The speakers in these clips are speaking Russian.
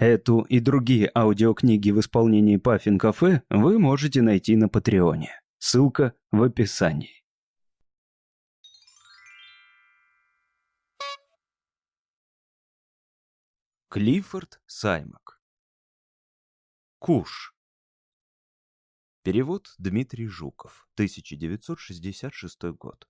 Эту и другие аудиокниги в исполнении Паффин Кафе вы можете найти на Патреоне. Ссылка в описании. Клиффорд Саймак Куш Перевод Дмитрий Жуков, 1966 год.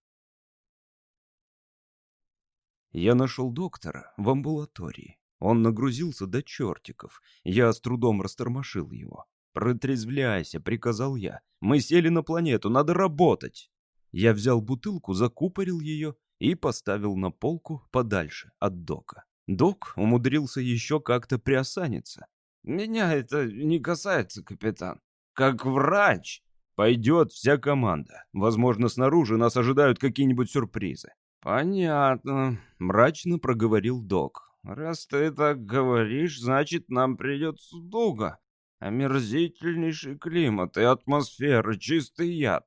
Я нашел доктора в амбулатории. Он нагрузился до чертиков. Я с трудом растормошил его. «Протрезвляйся», — приказал я. «Мы сели на планету, надо работать». Я взял бутылку, закупорил ее и поставил на полку подальше от дока. Док умудрился еще как-то приосаниться. «Меня это не касается, капитан. Как врач!» «Пойдет вся команда. Возможно, снаружи нас ожидают какие-нибудь сюрпризы». «Понятно», — мрачно проговорил док. Раз ты так говоришь, значит, нам придется долго. Омерзительнейший климат и атмосфера, чистый яд.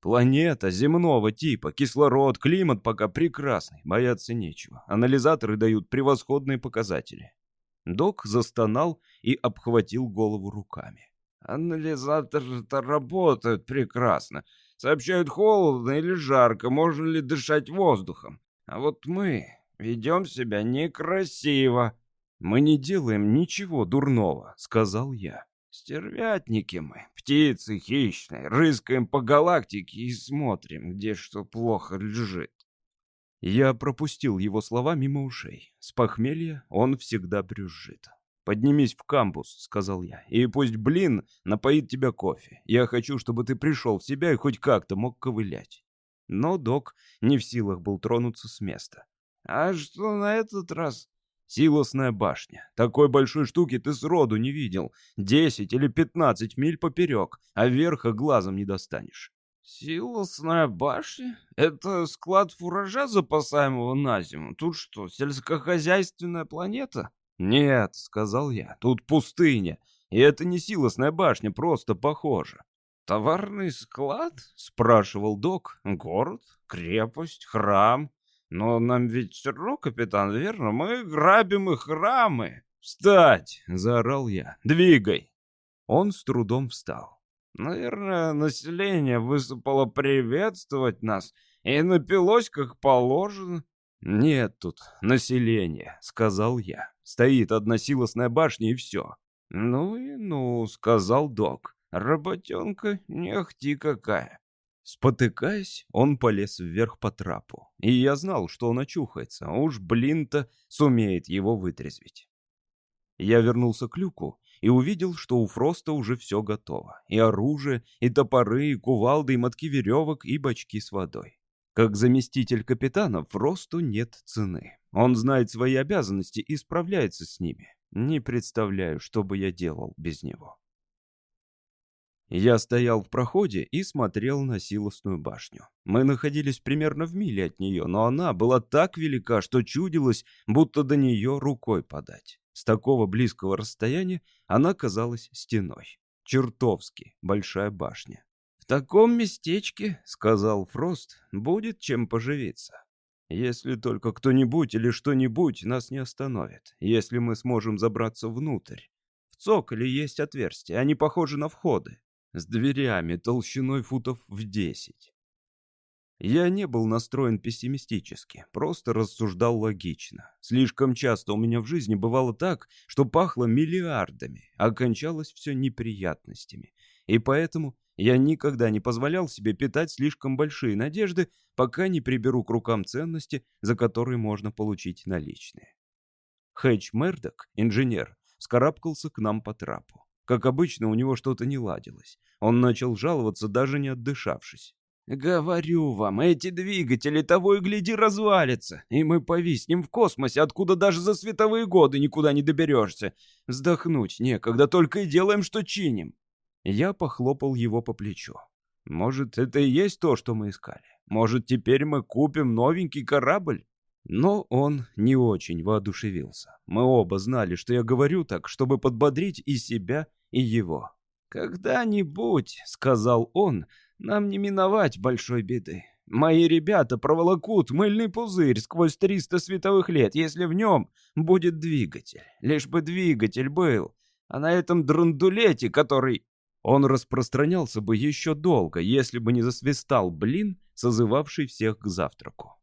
Планета земного типа, кислород, климат пока прекрасный, бояться нечего. Анализаторы дают превосходные показатели. Док застонал и обхватил голову руками. Анализаторы-то работают прекрасно. Сообщают холодно или жарко, можно ли дышать воздухом. А вот мы, Ведем себя некрасиво. Мы не делаем ничего дурного, сказал я. Стервятники мы, птицы хищные, рыскаем по галактике и смотрим, где что плохо лежит. Я пропустил его слова мимо ушей. С похмелья он всегда брюзжит. «Поднимись в камбус», — сказал я, — «и пусть блин напоит тебя кофе. Я хочу, чтобы ты пришел в себя и хоть как-то мог ковылять». Но док не в силах был тронуться с места. «А что на этот раз?» «Силосная башня. Такой большой штуки ты сроду не видел. Десять или пятнадцать миль поперек, а верха глазом не достанешь». «Силосная башня? Это склад фуража, запасаемого на зиму? Тут что, сельскохозяйственная планета?» «Нет», — сказал я, — «тут пустыня. И это не силосная башня, просто похоже». «Товарный склад?» — спрашивал док. «Город? Крепость? Храм?» Но нам ведь все равно, капитан, верно? Мы грабим их храмы. Встать! Заорал я. Двигай! Он с трудом встал. Наверное, население высыпало приветствовать нас и напилось, как положено. Нет тут населения, сказал я. Стоит одна силосная башня и все. Ну и ну, сказал док. Работенка не ахти какая. Спотыкаясь, он полез вверх по трапу. И я знал, что он очухается, а уж блин-то сумеет его вытрезвить. Я вернулся к люку и увидел, что у Фроста уже все готово. И оружие, и топоры, и кувалды, и мотки веревок, и бачки с водой. Как заместитель капитана Фросту нет цены. Он знает свои обязанности и справляется с ними. Не представляю, что бы я делал без него. Я стоял в проходе и смотрел на силосную башню. Мы находились примерно в миле от нее, но она была так велика, что чудилось, будто до нее рукой подать. С такого близкого расстояния она казалась стеной. Чертовски большая башня. «В таком местечке, — сказал Фрост, — будет чем поживиться. Если только кто-нибудь или что-нибудь нас не остановит, если мы сможем забраться внутрь. В цоколе есть отверстия, они похожи на входы с дверями толщиной футов в десять. Я не был настроен пессимистически, просто рассуждал логично. Слишком часто у меня в жизни бывало так, что пахло миллиардами, а кончалось все неприятностями. И поэтому я никогда не позволял себе питать слишком большие надежды, пока не приберу к рукам ценности, за которые можно получить наличные. Хэтч Мердок, инженер, скарабкался к нам по трапу. Как обычно, у него что-то не ладилось. Он начал жаловаться, даже не отдышавшись. «Говорю вам, эти двигатели того и гляди развалятся, и мы повиснем в космосе, откуда даже за световые годы никуда не доберешься. Вздохнуть некогда, только и делаем, что чиним». Я похлопал его по плечу. «Может, это и есть то, что мы искали? Может, теперь мы купим новенький корабль?» Но он не очень воодушевился. Мы оба знали, что я говорю так, чтобы подбодрить и себя, и его. «Когда-нибудь», — сказал он, — «нам не миновать большой беды. Мои ребята проволокут мыльный пузырь сквозь 300 световых лет, если в нем будет двигатель. Лишь бы двигатель был. А на этом драндулете, который... Он распространялся бы еще долго, если бы не засвистал блин, созывавший всех к завтраку.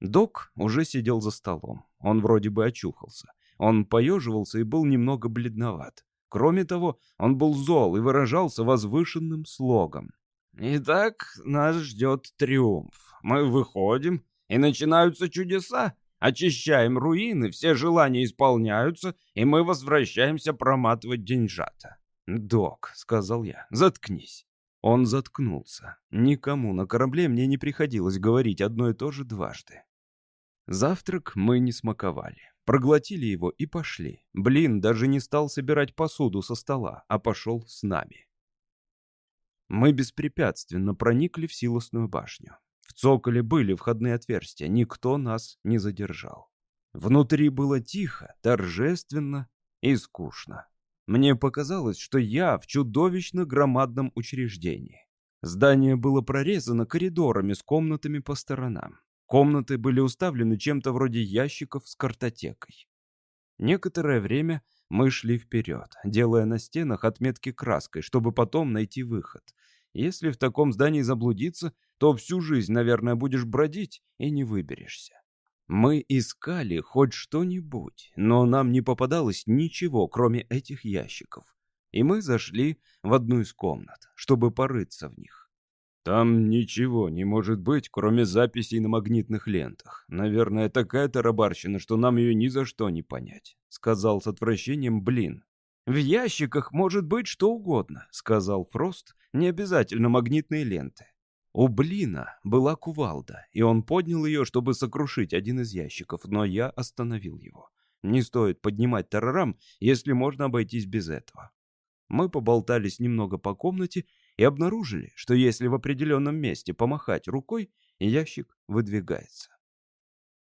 Док уже сидел за столом. Он вроде бы очухался. Он поеживался и был немного бледноват. Кроме того, он был зол и выражался возвышенным слогом. «Итак, нас ждет триумф. Мы выходим, и начинаются чудеса. Очищаем руины, все желания исполняются, и мы возвращаемся проматывать деньжата». «Док», — сказал я, — «заткнись». Он заткнулся. Никому на корабле мне не приходилось говорить одно и то же дважды. Завтрак мы не смаковали. Проглотили его и пошли. Блин даже не стал собирать посуду со стола, а пошел с нами. Мы беспрепятственно проникли в силосную башню. В цоколе были входные отверстия, никто нас не задержал. Внутри было тихо, торжественно и скучно. Мне показалось, что я в чудовищно громадном учреждении. Здание было прорезано коридорами с комнатами по сторонам. Комнаты были уставлены чем-то вроде ящиков с картотекой. Некоторое время мы шли вперед, делая на стенах отметки краской, чтобы потом найти выход. Если в таком здании заблудиться, то всю жизнь, наверное, будешь бродить и не выберешься. Мы искали хоть что-нибудь, но нам не попадалось ничего, кроме этих ящиков. И мы зашли в одну из комнат, чтобы порыться в них. Там ничего не может быть, кроме записей на магнитных лентах. Наверное, такая тарабарщина, что нам ее ни за что не понять», — сказал с отвращением Блин. «В ящиках может быть что угодно», — сказал Фрост, — «не обязательно магнитные ленты». У Блина была кувалда, и он поднял ее, чтобы сокрушить один из ящиков, но я остановил его. Не стоит поднимать тарарам, если можно обойтись без этого. Мы поболтались немного по комнате и обнаружили, что если в определенном месте помахать рукой, ящик выдвигается.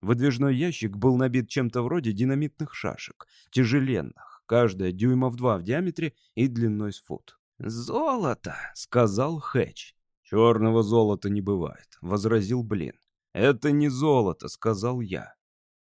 Выдвижной ящик был набит чем-то вроде динамитных шашек, тяжеленных, каждая дюйма в два в диаметре и длиной с фут. «Золото!» — сказал Хэтч. «Черного золота не бывает», — возразил Блин. «Это не золото», — сказал я.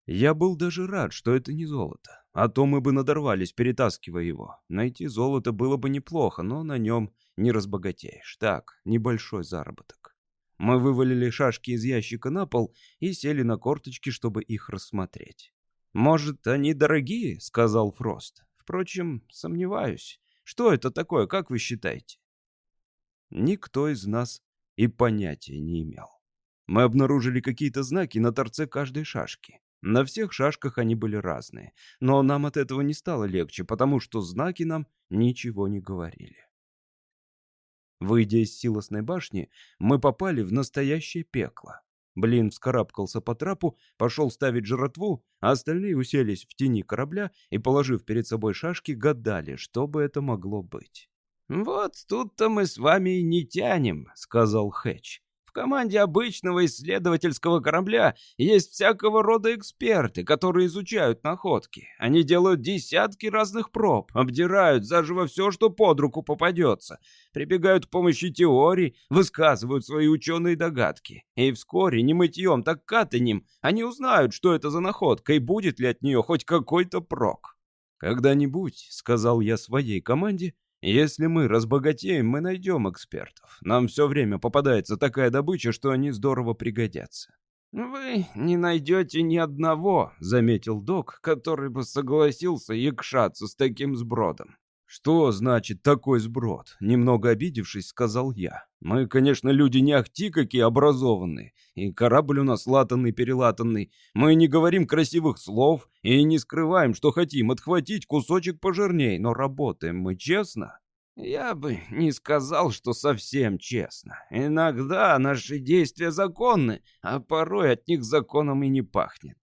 Я был даже рад, что это не золото. А то мы бы надорвались, перетаскивая его. Найти золото было бы неплохо, но на нем не разбогатеешь. Так, небольшой заработок. Мы вывалили шашки из ящика на пол и сели на корточки, чтобы их рассмотреть. «Может, они дорогие?» — сказал Фрост. «Впрочем, сомневаюсь. Что это такое, как вы считаете?» Никто из нас и понятия не имел. Мы обнаружили какие-то знаки на торце каждой шашки. На всех шашках они были разные, но нам от этого не стало легче, потому что знаки нам ничего не говорили. Выйдя из силосной башни, мы попали в настоящее пекло. Блин вскарабкался по трапу, пошел ставить жратву, а остальные уселись в тени корабля и, положив перед собой шашки, гадали, что бы это могло быть. «Вот тут-то мы с вами и не тянем», — сказал Хэтч. В команде обычного исследовательского корабля есть всякого рода эксперты, которые изучают находки. Они делают десятки разных проб, обдирают заживо все, что под руку попадется, прибегают к помощи теорий, высказывают свои ученые догадки. И вскоре, не мытьем, так катанем, они узнают, что это за находка и будет ли от нее хоть какой-то прок. «Когда-нибудь», — сказал я своей команде, если мы разбогатеем, мы найдем экспертов. Нам все время попадается такая добыча, что они здорово пригодятся. «Вы не найдете ни одного», — заметил док, который бы согласился якшаться с таким сбродом. «Что значит такой сброд?» — немного обидевшись, сказал я. «Мы, конечно, люди не ахти какие образованные, и корабль у нас латанный-перелатанный. Мы не говорим красивых слов и не скрываем, что хотим отхватить кусочек пожирней, но работаем мы честно». «Я бы не сказал, что совсем честно. Иногда наши действия законны, а порой от них законом и не пахнет».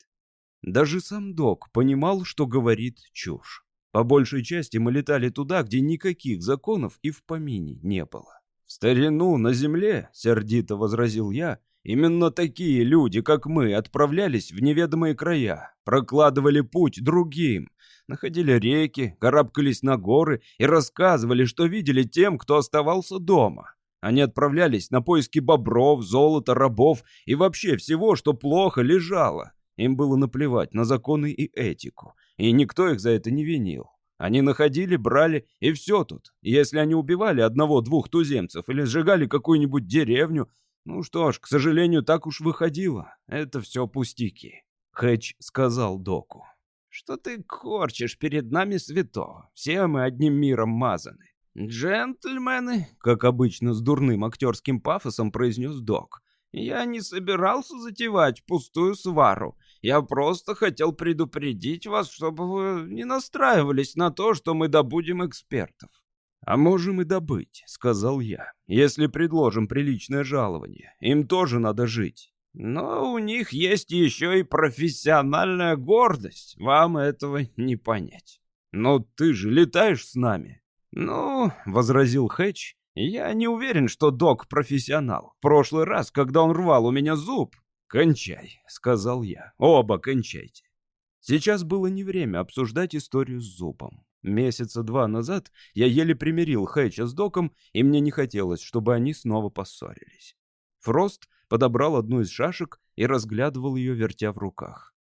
Даже сам док понимал, что говорит чушь. По большей части мы летали туда, где никаких законов и в помине не было. «В старину на земле», — сердито возразил я, — «именно такие люди, как мы, отправлялись в неведомые края, прокладывали путь другим, находили реки, карабкались на горы и рассказывали, что видели тем, кто оставался дома. Они отправлялись на поиски бобров, золота, рабов и вообще всего, что плохо лежало. Им было наплевать на законы и этику, и никто их за это не винил. Они находили, брали, и все тут. если они убивали одного-двух туземцев или сжигали какую-нибудь деревню, ну что ж, к сожалению, так уж выходило. Это все пустяки. Хэтч сказал доку. Что ты корчишь перед нами святого? Все мы одним миром мазаны. «Джентльмены», — как обычно с дурным актерским пафосом произнес док, «я не собирался затевать пустую свару. Я просто хотел предупредить вас, чтобы вы не настраивались на то, что мы добудем экспертов. «А можем и добыть», — сказал я, — «если предложим приличное жалование. Им тоже надо жить». «Но у них есть еще и профессиональная гордость. Вам этого не понять». «Но ты же летаешь с нами». «Ну», — возразил Хэтч, — «я не уверен, что док профессионал. В прошлый раз, когда он рвал у меня зуб, «Кончай», — сказал я. «Оба кончайте». Сейчас было не время обсуждать историю с зубом. Месяца два назад я еле примирил Хэча с Доком, и мне не хотелось, чтобы они снова поссорились. Фрост подобрал одну из шашек и разглядывал ее, вертя в руках.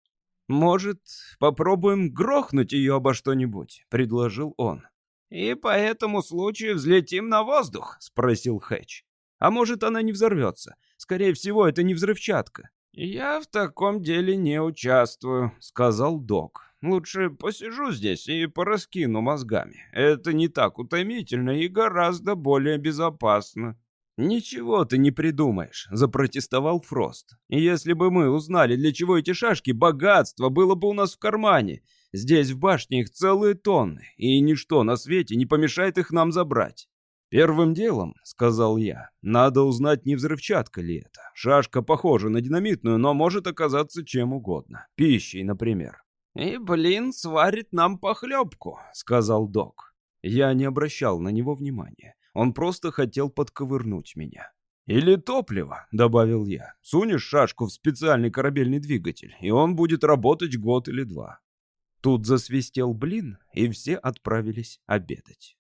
«Может, попробуем грохнуть ее обо что-нибудь?» — предложил он. «И по этому случаю взлетим на воздух?» — спросил Хэтч. «А может, она не взорвется? Скорее всего, это не взрывчатка». «Я в таком деле не участвую», — сказал док. «Лучше посижу здесь и пораскину мозгами. Это не так утомительно и гораздо более безопасно». «Ничего ты не придумаешь», — запротестовал Фрост. «Если бы мы узнали, для чего эти шашки, богатство было бы у нас в кармане. Здесь в башне их целые тонны, и ничто на свете не помешает их нам забрать». «Первым делом, — сказал я, — надо узнать, не взрывчатка ли это. Шашка похожа на динамитную, но может оказаться чем угодно. Пищей, например». «И, блин, сварит нам похлебку», — сказал док. Я не обращал на него внимания. Он просто хотел подковырнуть меня. «Или топливо», — добавил я. «Сунешь шашку в специальный корабельный двигатель, и он будет работать год или два». Тут засвистел блин, и все отправились обедать.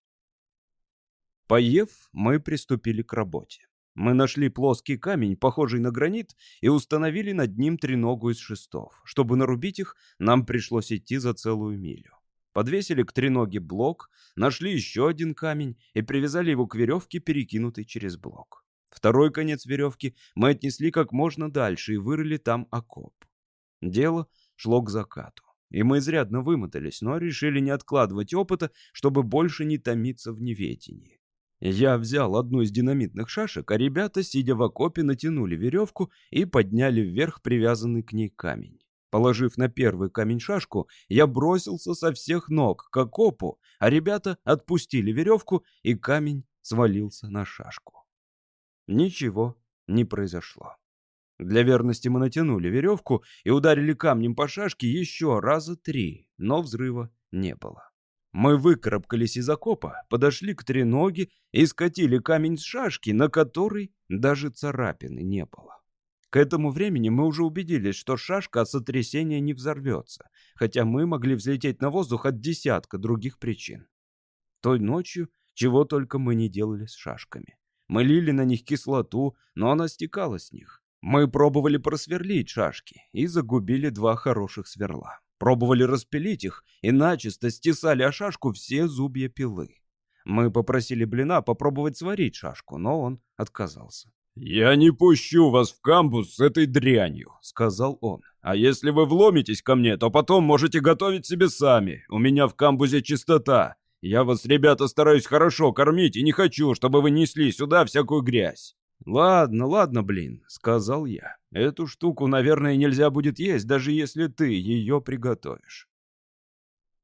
Поев, мы приступили к работе. Мы нашли плоский камень, похожий на гранит, и установили над ним треногу из шестов. Чтобы нарубить их, нам пришлось идти за целую милю. Подвесили к треноге блок, нашли еще один камень и привязали его к веревке, перекинутой через блок. Второй конец веревки мы отнесли как можно дальше и вырыли там окоп. Дело шло к закату. И мы изрядно вымотались, но решили не откладывать опыта, чтобы больше не томиться в неведении. Я взял одну из динамитных шашек, а ребята, сидя в окопе, натянули веревку и подняли вверх привязанный к ней камень. Положив на первый камень шашку, я бросился со всех ног к окопу, а ребята отпустили веревку, и камень свалился на шашку. Ничего не произошло. Для верности мы натянули веревку и ударили камнем по шашке еще раза три, но взрыва не было. Мы выкарабкались из окопа, подошли к треноге и скатили камень с шашки, на которой даже царапины не было. К этому времени мы уже убедились, что шашка от сотрясения не взорвется, хотя мы могли взлететь на воздух от десятка других причин. Той ночью чего только мы не делали с шашками. Мы лили на них кислоту, но она стекала с них. Мы пробовали просверлить шашки и загубили два хороших сверла. Пробовали распилить их и начисто стесали о шашку все зубья пилы. Мы попросили Блина попробовать сварить шашку, но он отказался. «Я не пущу вас в камбус с этой дрянью», — сказал он. «А если вы вломитесь ко мне, то потом можете готовить себе сами. У меня в камбузе чистота. Я вас, ребята, стараюсь хорошо кормить и не хочу, чтобы вы несли сюда всякую грязь». «Ладно, ладно, блин», — сказал я. «Эту штуку, наверное, нельзя будет есть, даже если ты ее приготовишь».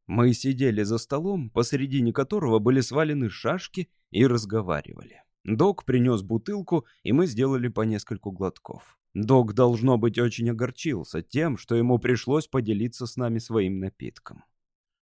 Мы сидели за столом, посередине которого были свалены шашки, и разговаривали. Док принес бутылку, и мы сделали по нескольку глотков. Док, должно быть, очень огорчился тем, что ему пришлось поделиться с нами своим напитком.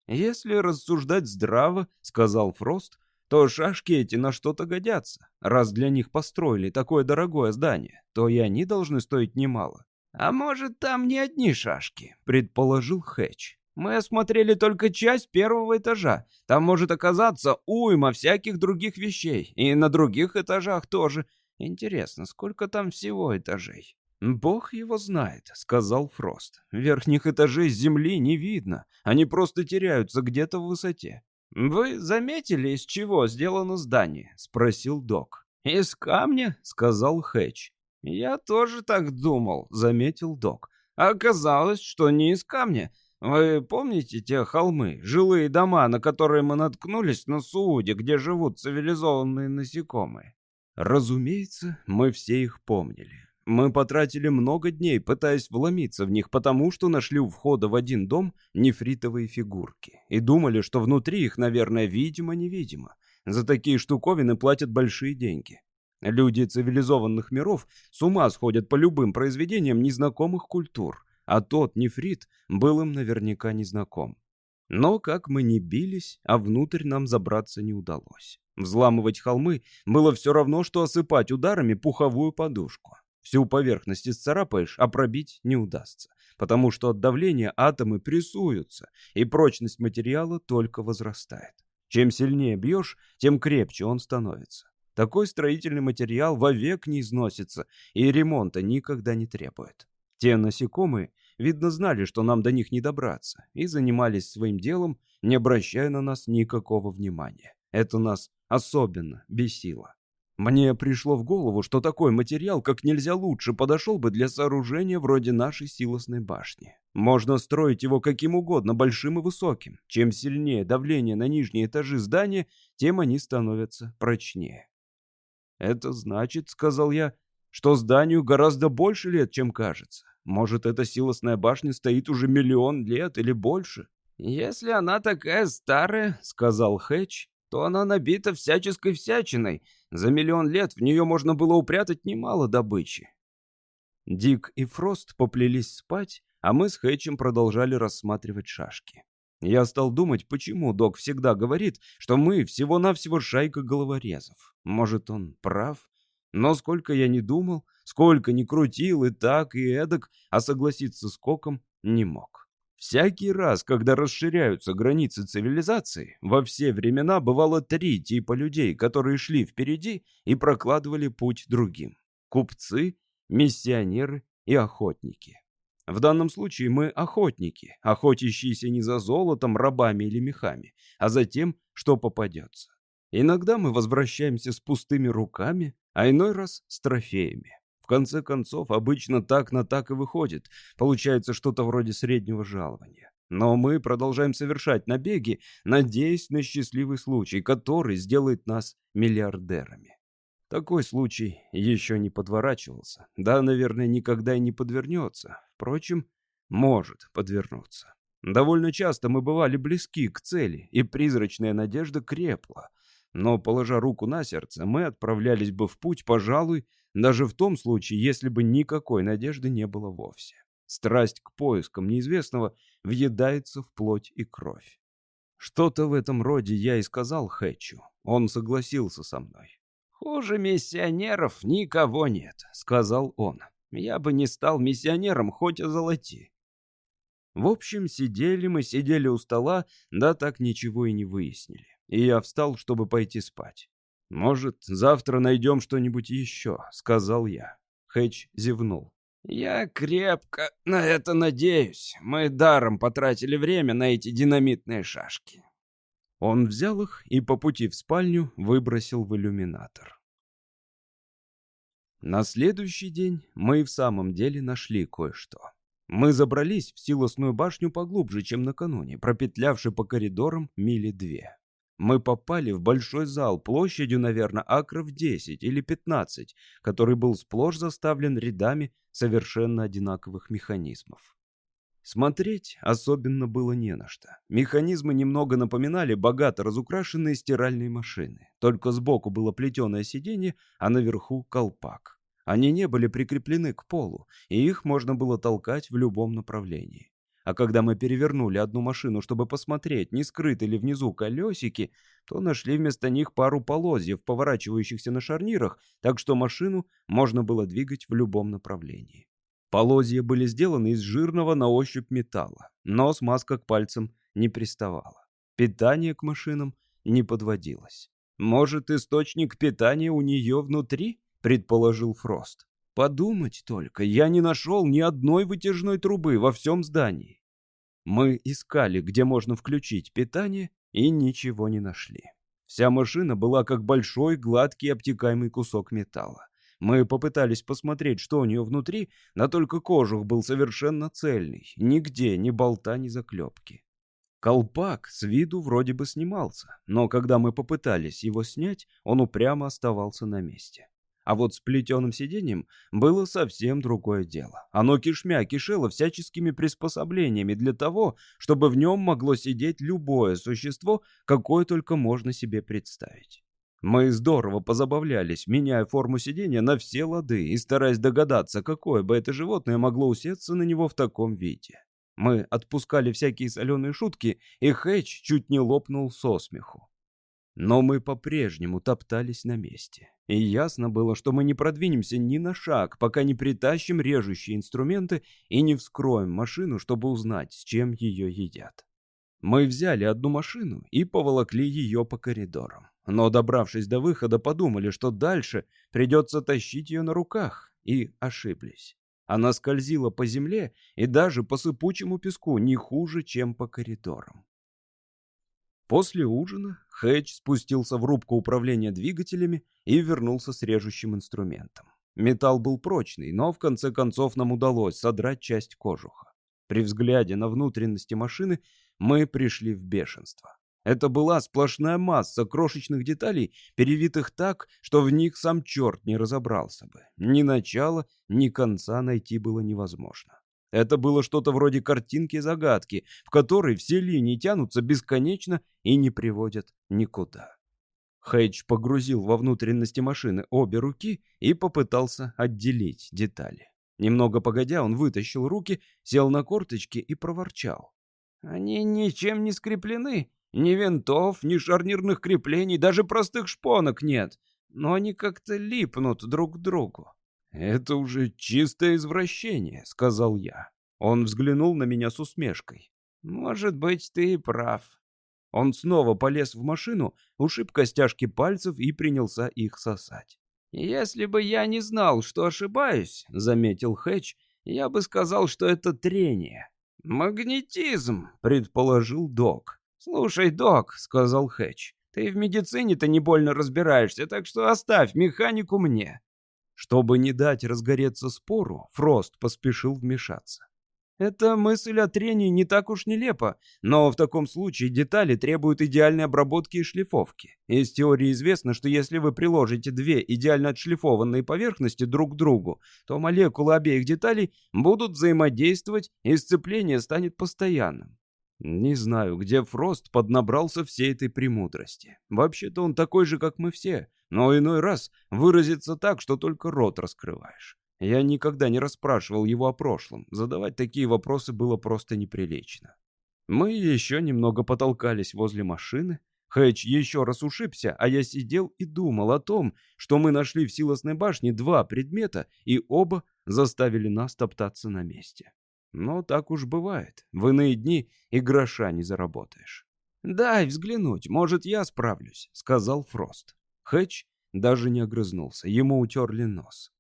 «Если рассуждать здраво», — сказал Фрост, то шашки эти на что-то годятся. Раз для них построили такое дорогое здание, то и они должны стоить немало. «А может, там не одни шашки?» — предположил Хэтч. Мы осмотрели только часть первого этажа. Там может оказаться уйма всяких других вещей. И на других этажах тоже. Интересно, сколько там всего этажей?» «Бог его знает», — сказал Фрост. «Верхних этажей земли не видно. Они просто теряются где-то в высоте». «Вы заметили, из чего сделано здание?» — спросил док. «Из камня?» — сказал Хэтч. «Я тоже так думал», — заметил док. «Оказалось, что не из камня. Вы помните те холмы, жилые дома, на которые мы наткнулись на Сууде, где живут цивилизованные насекомые?» Разумеется, мы все их помнили. Мы потратили много дней, пытаясь вломиться в них, потому что нашли у входа в один дом нефритовые фигурки. И думали, что внутри их, наверное, видимо-невидимо. За такие штуковины платят большие деньги. Люди цивилизованных миров с ума сходят по любым произведениям незнакомых культур, а тот нефрит был им наверняка незнаком. Но как мы ни бились, а внутрь нам забраться не удалось. Взламывать холмы было все равно, что осыпать ударами пуховую подушку. Всю поверхность исцарапаешь, а пробить не удастся, потому что от давления атомы прессуются, и прочность материала только возрастает. Чем сильнее бьешь, тем крепче он становится. Такой строительный материал вовек не износится и ремонта никогда не требует. Те насекомые, видно, знали, что нам до них не добраться, и занимались своим делом, не обращая на нас никакого внимания. Это нас особенно бесило. Мне пришло в голову, что такой материал как нельзя лучше подошел бы для сооружения вроде нашей силосной башни. Можно строить его каким угодно, большим и высоким. Чем сильнее давление на нижние этажи здания, тем они становятся прочнее. «Это значит, — сказал я, — что зданию гораздо больше лет, чем кажется. Может, эта силосная башня стоит уже миллион лет или больше?» «Если она такая старая, — сказал Хэтч, то она набита всяческой всячиной. За миллион лет в нее можно было упрятать немало добычи. Дик и Фрост поплелись спать, а мы с Хэтчем продолжали рассматривать шашки. Я стал думать, почему док всегда говорит, что мы всего-навсего шайка головорезов. Может, он прав? Но сколько я не думал, сколько не крутил и так, и эдак, а согласиться с Коком не мог. Всякий раз, когда расширяются границы цивилизации, во все времена бывало три типа людей, которые шли впереди и прокладывали путь другим. Купцы, миссионеры и охотники. В данном случае мы охотники, охотящиеся не за золотом, рабами или мехами, а за тем, что попадется. Иногда мы возвращаемся с пустыми руками, а иной раз с трофеями конце концов, обычно так на так и выходит. Получается что-то вроде среднего жалования. Но мы продолжаем совершать набеги, надеясь на счастливый случай, который сделает нас миллиардерами. Такой случай еще не подворачивался. Да, наверное, никогда и не подвернется. Впрочем, может подвернуться. Довольно часто мы бывали близки к цели, и призрачная надежда крепла. Но, положа руку на сердце, мы отправлялись бы в путь, пожалуй, даже в том случае, если бы никакой надежды не было вовсе. Страсть к поискам неизвестного въедается в плоть и кровь. Что-то в этом роде я и сказал Хэтчу. Он согласился со мной. «Хуже миссионеров никого нет», — сказал он. «Я бы не стал миссионером, хоть и золоти». В общем, сидели мы, сидели у стола, да так ничего и не выяснили. И я встал, чтобы пойти спать. «Может, завтра найдем что-нибудь еще», — сказал я. Хэтч зевнул. «Я крепко на это надеюсь. Мы даром потратили время на эти динамитные шашки». Он взял их и по пути в спальню выбросил в иллюминатор. На следующий день мы и в самом деле нашли кое-что. Мы забрались в силосную башню поглубже, чем накануне, пропетлявши по коридорам мили две. Мы попали в большой зал площадью, наверное, акров 10 или 15, который был сплошь заставлен рядами совершенно одинаковых механизмов. Смотреть особенно было не на что. Механизмы немного напоминали богато разукрашенные стиральные машины. Только сбоку было плетеное сиденье, а наверху колпак. Они не были прикреплены к полу, и их можно было толкать в любом направлении. А когда мы перевернули одну машину, чтобы посмотреть, не скрыты ли внизу колесики, то нашли вместо них пару полозьев, поворачивающихся на шарнирах, так что машину можно было двигать в любом направлении. Полозья были сделаны из жирного на ощупь металла, но смазка к пальцам не приставала. Питание к машинам не подводилось. «Может, источник питания у нее внутри?» — предположил Фрост. «Подумать только, я не нашел ни одной вытяжной трубы во всем здании». Мы искали, где можно включить питание, и ничего не нашли. Вся машина была как большой, гладкий, обтекаемый кусок металла. Мы попытались посмотреть, что у нее внутри, но только кожух был совершенно цельный, нигде ни болта, ни заклепки. Колпак с виду вроде бы снимался, но когда мы попытались его снять, он упрямо оставался на месте. А вот с плетеным сиденьем было совсем другое дело. Оно кишмя кишело всяческими приспособлениями для того, чтобы в нем могло сидеть любое существо, какое только можно себе представить. Мы здорово позабавлялись, меняя форму сиденья на все лады и стараясь догадаться, какое бы это животное могло усеться на него в таком виде. Мы отпускали всякие соленые шутки, и Хэтч чуть не лопнул со смеху. Но мы по-прежнему топтались на месте. И ясно было, что мы не продвинемся ни на шаг, пока не притащим режущие инструменты и не вскроем машину, чтобы узнать, с чем ее едят. Мы взяли одну машину и поволокли ее по коридорам. Но, добравшись до выхода, подумали, что дальше придется тащить ее на руках, и ошиблись. Она скользила по земле и даже по сыпучему песку не хуже, чем по коридорам. После ужина Хэтч спустился в рубку управления двигателями и вернулся с режущим инструментом. Металл был прочный, но в конце концов нам удалось содрать часть кожуха. При взгляде на внутренности машины мы пришли в бешенство. Это была сплошная масса крошечных деталей, перевитых так, что в них сам черт не разобрался бы. Ни начала, ни конца найти было невозможно. Это было что-то вроде картинки-загадки, в которой все линии тянутся бесконечно и не приводят никуда. Хейдж погрузил во внутренности машины обе руки и попытался отделить детали. Немного погодя, он вытащил руки, сел на корточки и проворчал. «Они ничем не скреплены. Ни винтов, ни шарнирных креплений, даже простых шпонок нет. Но они как-то липнут друг к другу. «Это уже чистое извращение», — сказал я. Он взглянул на меня с усмешкой. «Может быть, ты и прав». Он снова полез в машину, ушиб костяшки пальцев и принялся их сосать. «Если бы я не знал, что ошибаюсь», — заметил Хэтч, — «я бы сказал, что это трение». «Магнетизм», — предположил док. «Слушай, док», — сказал Хэтч, — «ты в медицине-то не больно разбираешься, так что оставь механику мне». Чтобы не дать разгореться спору, Фрост поспешил вмешаться. Эта мысль о трении не так уж нелепа, но в таком случае детали требуют идеальной обработки и шлифовки. Из теории известно, что если вы приложите две идеально отшлифованные поверхности друг к другу, то молекулы обеих деталей будут взаимодействовать, и сцепление станет постоянным. Не знаю, где Фрост поднабрался всей этой премудрости. Вообще-то он такой же, как мы все, но иной раз выразится так, что только рот раскрываешь. Я никогда не расспрашивал его о прошлом. Задавать такие вопросы было просто неприлично. Мы еще немного потолкались возле машины. Хэтч еще раз ушибся, а я сидел и думал о том, что мы нашли в силосной башне два предмета, и оба заставили нас топтаться на месте. Но так уж бывает. В иные дни и гроша не заработаешь. «Дай взглянуть, может, я справлюсь», — сказал Фрост. Хэтч даже не огрызнулся, ему утерли нос.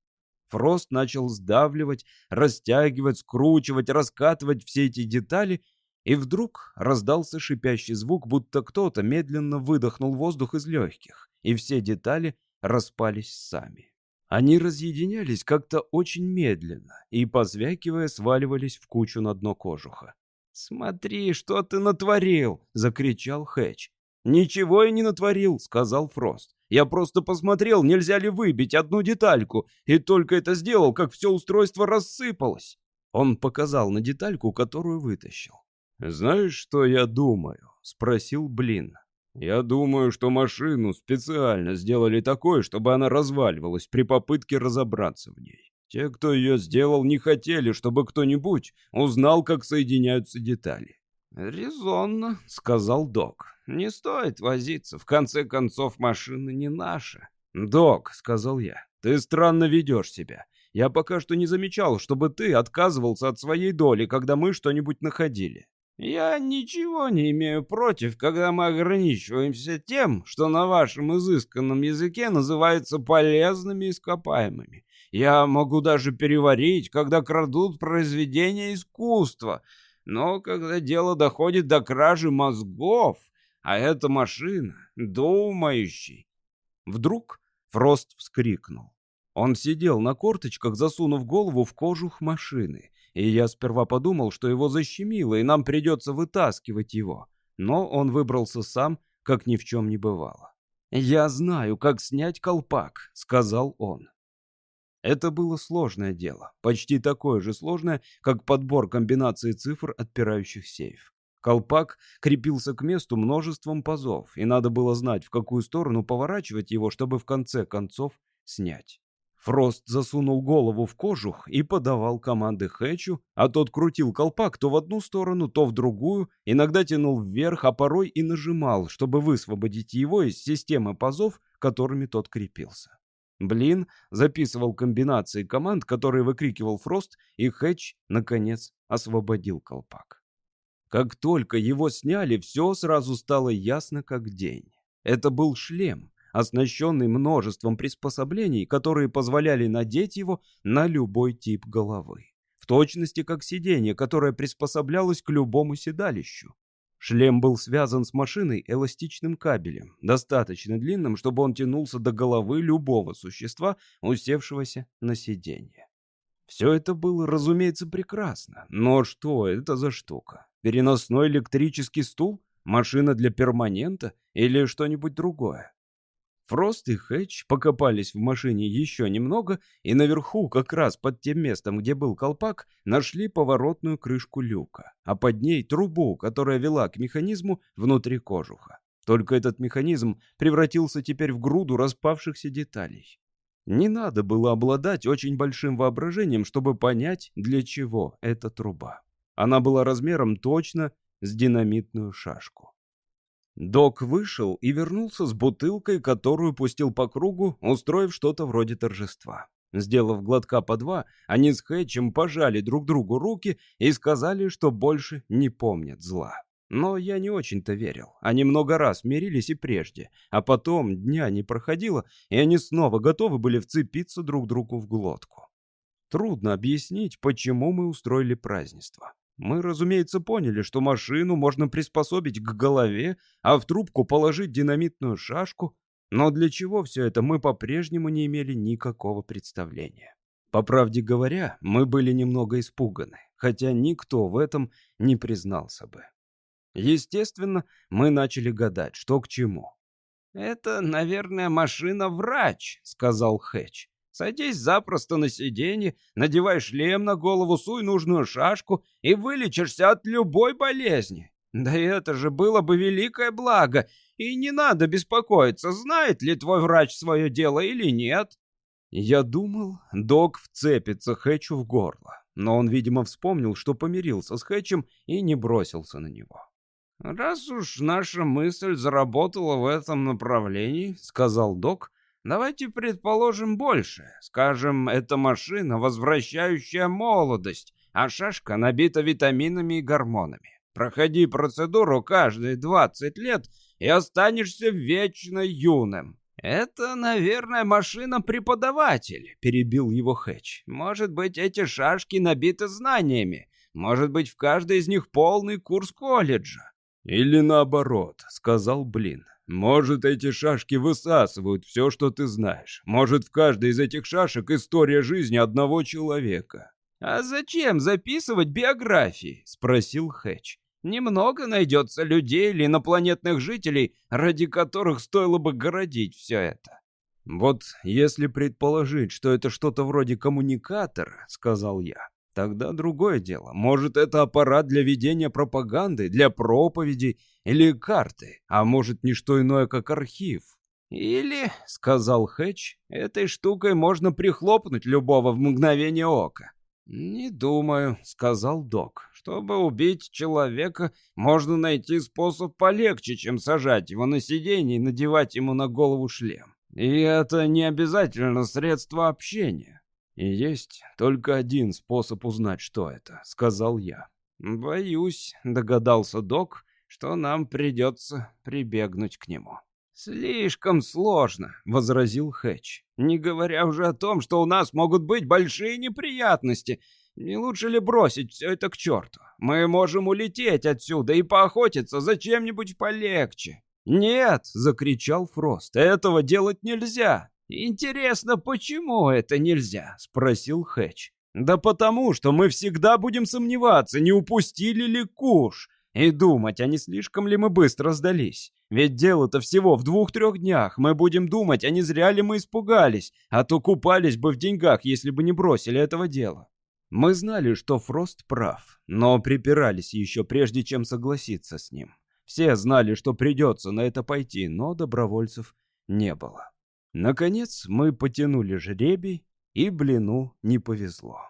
Фрост начал сдавливать, растягивать, скручивать, раскатывать все эти детали, и вдруг раздался шипящий звук, будто кто-то медленно выдохнул воздух из легких, и все детали распались сами. Они разъединялись как-то очень медленно и, позвякивая, сваливались в кучу на дно кожуха. «Смотри, что ты натворил!» — закричал Хэтч. «Ничего я не натворил», — сказал Фрост. «Я просто посмотрел, нельзя ли выбить одну детальку, и только это сделал, как все устройство рассыпалось». Он показал на детальку, которую вытащил. «Знаешь, что я думаю?» — спросил Блин. Я думаю, что машину специально сделали такой, чтобы она разваливалась при попытке разобраться в ней. Те, кто ее сделал, не хотели, чтобы кто-нибудь узнал, как соединяются детали. «Резонно», — сказал док. «Не стоит возиться. В конце концов, машина не наша». «Док», — сказал я, — «ты странно ведешь себя. Я пока что не замечал, чтобы ты отказывался от своей доли, когда мы что-нибудь находили. Я ничего не имею против, когда мы ограничиваемся тем, что на вашем изысканном языке называется полезными ископаемыми. Я могу даже переварить, когда крадут произведения искусства. Но когда дело доходит до кражи мозгов, а эта машина, думающий... Вдруг Фрост вскрикнул. Он сидел на корточках, засунув голову в кожух машины, и я сперва подумал, что его защемило, и нам придется вытаскивать его. Но он выбрался сам, как ни в чем не бывало. «Я знаю, как снять колпак», — сказал он. Это было сложное дело, почти такое же сложное, как подбор комбинаций цифр, отпирающих сейф. Колпак крепился к месту множеством пазов, и надо было знать, в какую сторону поворачивать его, чтобы в конце концов снять. Фрост засунул голову в кожух и подавал команды Хэтчу, а тот крутил колпак то в одну сторону, то в другую, иногда тянул вверх, а порой и нажимал, чтобы высвободить его из системы пазов, которыми тот крепился. Блин записывал комбинации команд, которые выкрикивал Фрост, и Хэтч, наконец, освободил колпак. Как только его сняли, все сразу стало ясно как день. Это был шлем, оснащенный множеством приспособлений, которые позволяли надеть его на любой тип головы. В точности как сиденье, которое приспособлялось к любому седалищу. Шлем был связан с машиной эластичным кабелем, достаточно длинным, чтобы он тянулся до головы любого существа, усевшегося на сиденье. Все это было, разумеется, прекрасно. Но что это за штука? Переносной электрический стул? Машина для перманента? Или что-нибудь другое? Фрост и Хэтч покопались в машине еще немного, и наверху, как раз под тем местом, где был колпак, нашли поворотную крышку люка, а под ней трубу, которая вела к механизму внутри кожуха. Только этот механизм превратился теперь в груду распавшихся деталей. Не надо было обладать очень большим воображением, чтобы понять, для чего эта труба. Она была размером точно с динамитную шашку. Док вышел и вернулся с бутылкой, которую пустил по кругу, устроив что-то вроде торжества. Сделав глотка по два, они с Хэтчем пожали друг другу руки и сказали, что больше не помнят зла. Но я не очень-то верил. Они много раз мирились и прежде, а потом дня не проходило, и они снова готовы были вцепиться друг другу в глотку. Трудно объяснить, почему мы устроили празднество. Мы, разумеется, поняли, что машину можно приспособить к голове, а в трубку положить динамитную шашку, но для чего все это мы по-прежнему не имели никакого представления. По правде говоря, мы были немного испуганы, хотя никто в этом не признался бы. Естественно, мы начали гадать, что к чему. «Это, наверное, машина-врач», — сказал Хэтч. Садись запросто на сиденье, надевай шлем на голову, суй нужную шашку и вылечишься от любой болезни. Да это же было бы великое благо, и не надо беспокоиться, знает ли твой врач свое дело или нет. Я думал, док вцепится Хэтчу в горло, но он, видимо, вспомнил, что помирился с Хэтчем и не бросился на него. «Раз уж наша мысль заработала в этом направлении», — сказал док, Давайте предположим больше. Скажем, это машина, возвращающая молодость, а шашка набита витаминами и гормонами. Проходи процедуру каждые 20 лет и останешься вечно юным. «Это, наверное, машина-преподаватель», — перебил его Хэтч. «Может быть, эти шашки набиты знаниями. Может быть, в каждой из них полный курс колледжа». «Или наоборот», — сказал Блин. Может, эти шашки высасывают все, что ты знаешь. Может, в каждой из этих шашек история жизни одного человека. «А зачем записывать биографии?» — спросил Хэтч. «Немного найдется людей или инопланетных жителей, ради которых стоило бы городить все это». «Вот если предположить, что это что-то вроде коммуникатора», — сказал я, Тогда другое дело. Может, это аппарат для ведения пропаганды, для проповедей или карты, а может, не что иное, как архив. Или, — сказал Хэтч, — этой штукой можно прихлопнуть любого в мгновение ока. «Не думаю», — сказал док. «Чтобы убить человека, можно найти способ полегче, чем сажать его на сиденье и надевать ему на голову шлем. И это не обязательно средство общения. «И есть только один способ узнать, что это», — сказал я. «Боюсь», — догадался док, — «что нам придется прибегнуть к нему». «Слишком сложно», — возразил Хэтч. «Не говоря уже о том, что у нас могут быть большие неприятности. Не лучше ли бросить все это к черту? Мы можем улететь отсюда и поохотиться за чем-нибудь полегче». «Нет!» — закричал Фрост. «Этого делать нельзя!» «Интересно, почему это нельзя?» — спросил Хэтч. «Да потому, что мы всегда будем сомневаться, не упустили ли куш, и думать, а не слишком ли мы быстро сдались. Ведь дело-то всего в двух-трех днях. Мы будем думать, а не зря ли мы испугались, а то купались бы в деньгах, если бы не бросили этого дела». Мы знали, что Фрост прав, но припирались еще прежде, чем согласиться с ним. Все знали, что придется на это пойти, но добровольцев не было. Наконец мы потянули жребий, и блину не повезло.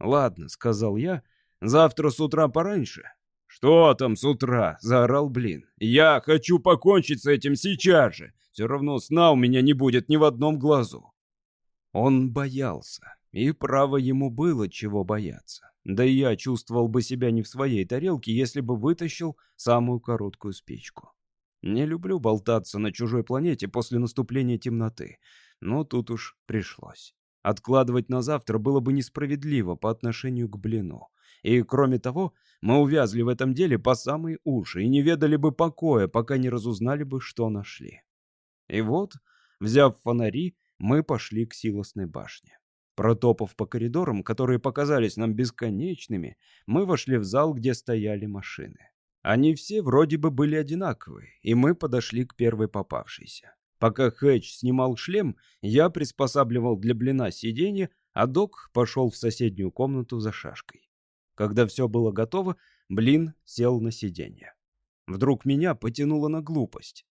«Ладно», — сказал я, — «завтра с утра пораньше». «Что там с утра?» — заорал Блин. «Я хочу покончить с этим сейчас же. Все равно сна у меня не будет ни в одном глазу». Он боялся, и право ему было чего бояться. Да и я чувствовал бы себя не в своей тарелке, если бы вытащил самую короткую спичку. Не люблю болтаться на чужой планете после наступления темноты, но тут уж пришлось. Откладывать на завтра было бы несправедливо по отношению к блину. И, кроме того, мы увязли в этом деле по самые уши и не ведали бы покоя, пока не разузнали бы, что нашли. И вот, взяв фонари, мы пошли к силосной башне. Протопав по коридорам, которые показались нам бесконечными, мы вошли в зал, где стояли машины. Они все вроде бы были одинаковые, и мы подошли к первой попавшейся. Пока Хэтч снимал шлем, я приспосабливал для блина сиденье, а док пошел в соседнюю комнату за шашкой. Когда все было готово, блин сел на сиденье. Вдруг меня потянуло на глупость.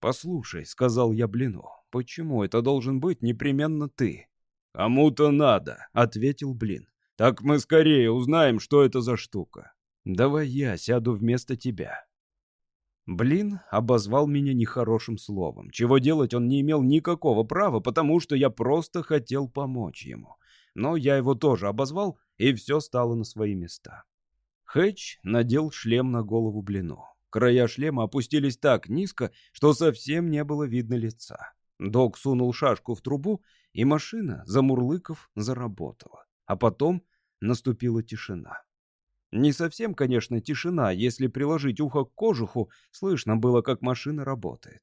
«Послушай», — сказал я блину, — «почему это должен быть непременно ты?» «Кому-то надо», — ответил блин. «Так мы скорее узнаем, что это за штука». Давай я сяду вместо тебя. Блин обозвал меня нехорошим словом. Чего делать он не имел никакого права, потому что я просто хотел помочь ему. Но я его тоже обозвал, и все стало на свои места. Хэтч надел шлем на голову Блину. Края шлема опустились так низко, что совсем не было видно лица. Док сунул шашку в трубу, и машина, замурлыков, заработала. А потом наступила тишина. Не совсем, конечно, тишина. Если приложить ухо к кожуху, слышно было, как машина работает.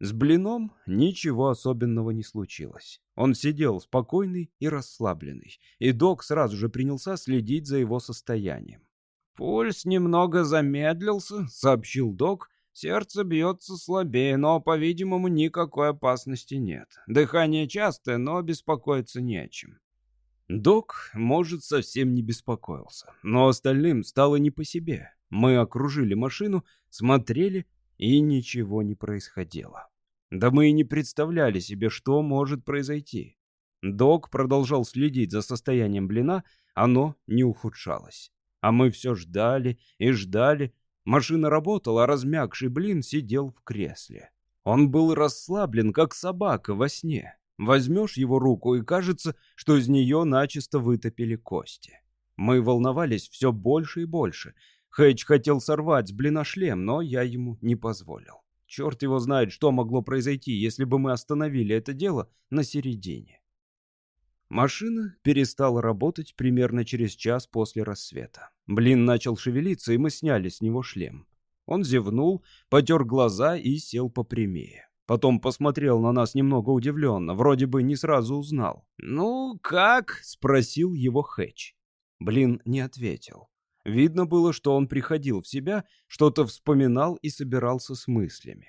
С блином ничего особенного не случилось. Он сидел спокойный и расслабленный, и док сразу же принялся следить за его состоянием. «Пульс немного замедлился», — сообщил док. «Сердце бьется слабее, но, по-видимому, никакой опасности нет. Дыхание частое, но беспокоиться не о чем. Док, может, совсем не беспокоился, но остальным стало не по себе. Мы окружили машину, смотрели, и ничего не происходило. Да мы и не представляли себе, что может произойти. Док продолжал следить за состоянием блина, оно не ухудшалось. А мы все ждали и ждали. Машина работала, а размягший блин сидел в кресле. Он был расслаблен, как собака во сне. Возьмешь его руку, и кажется, что из нее начисто вытопили кости. Мы волновались все больше и больше. Хэтч хотел сорвать с блина шлем, но я ему не позволил. Черт его знает, что могло произойти, если бы мы остановили это дело на середине. Машина перестала работать примерно через час после рассвета. Блин начал шевелиться, и мы сняли с него шлем. Он зевнул, потер глаза и сел попрямее. Потом посмотрел на нас немного удивленно, вроде бы не сразу узнал. «Ну, как?» — спросил его Хэтч. Блин не ответил. Видно было, что он приходил в себя, что-то вспоминал и собирался с мыслями.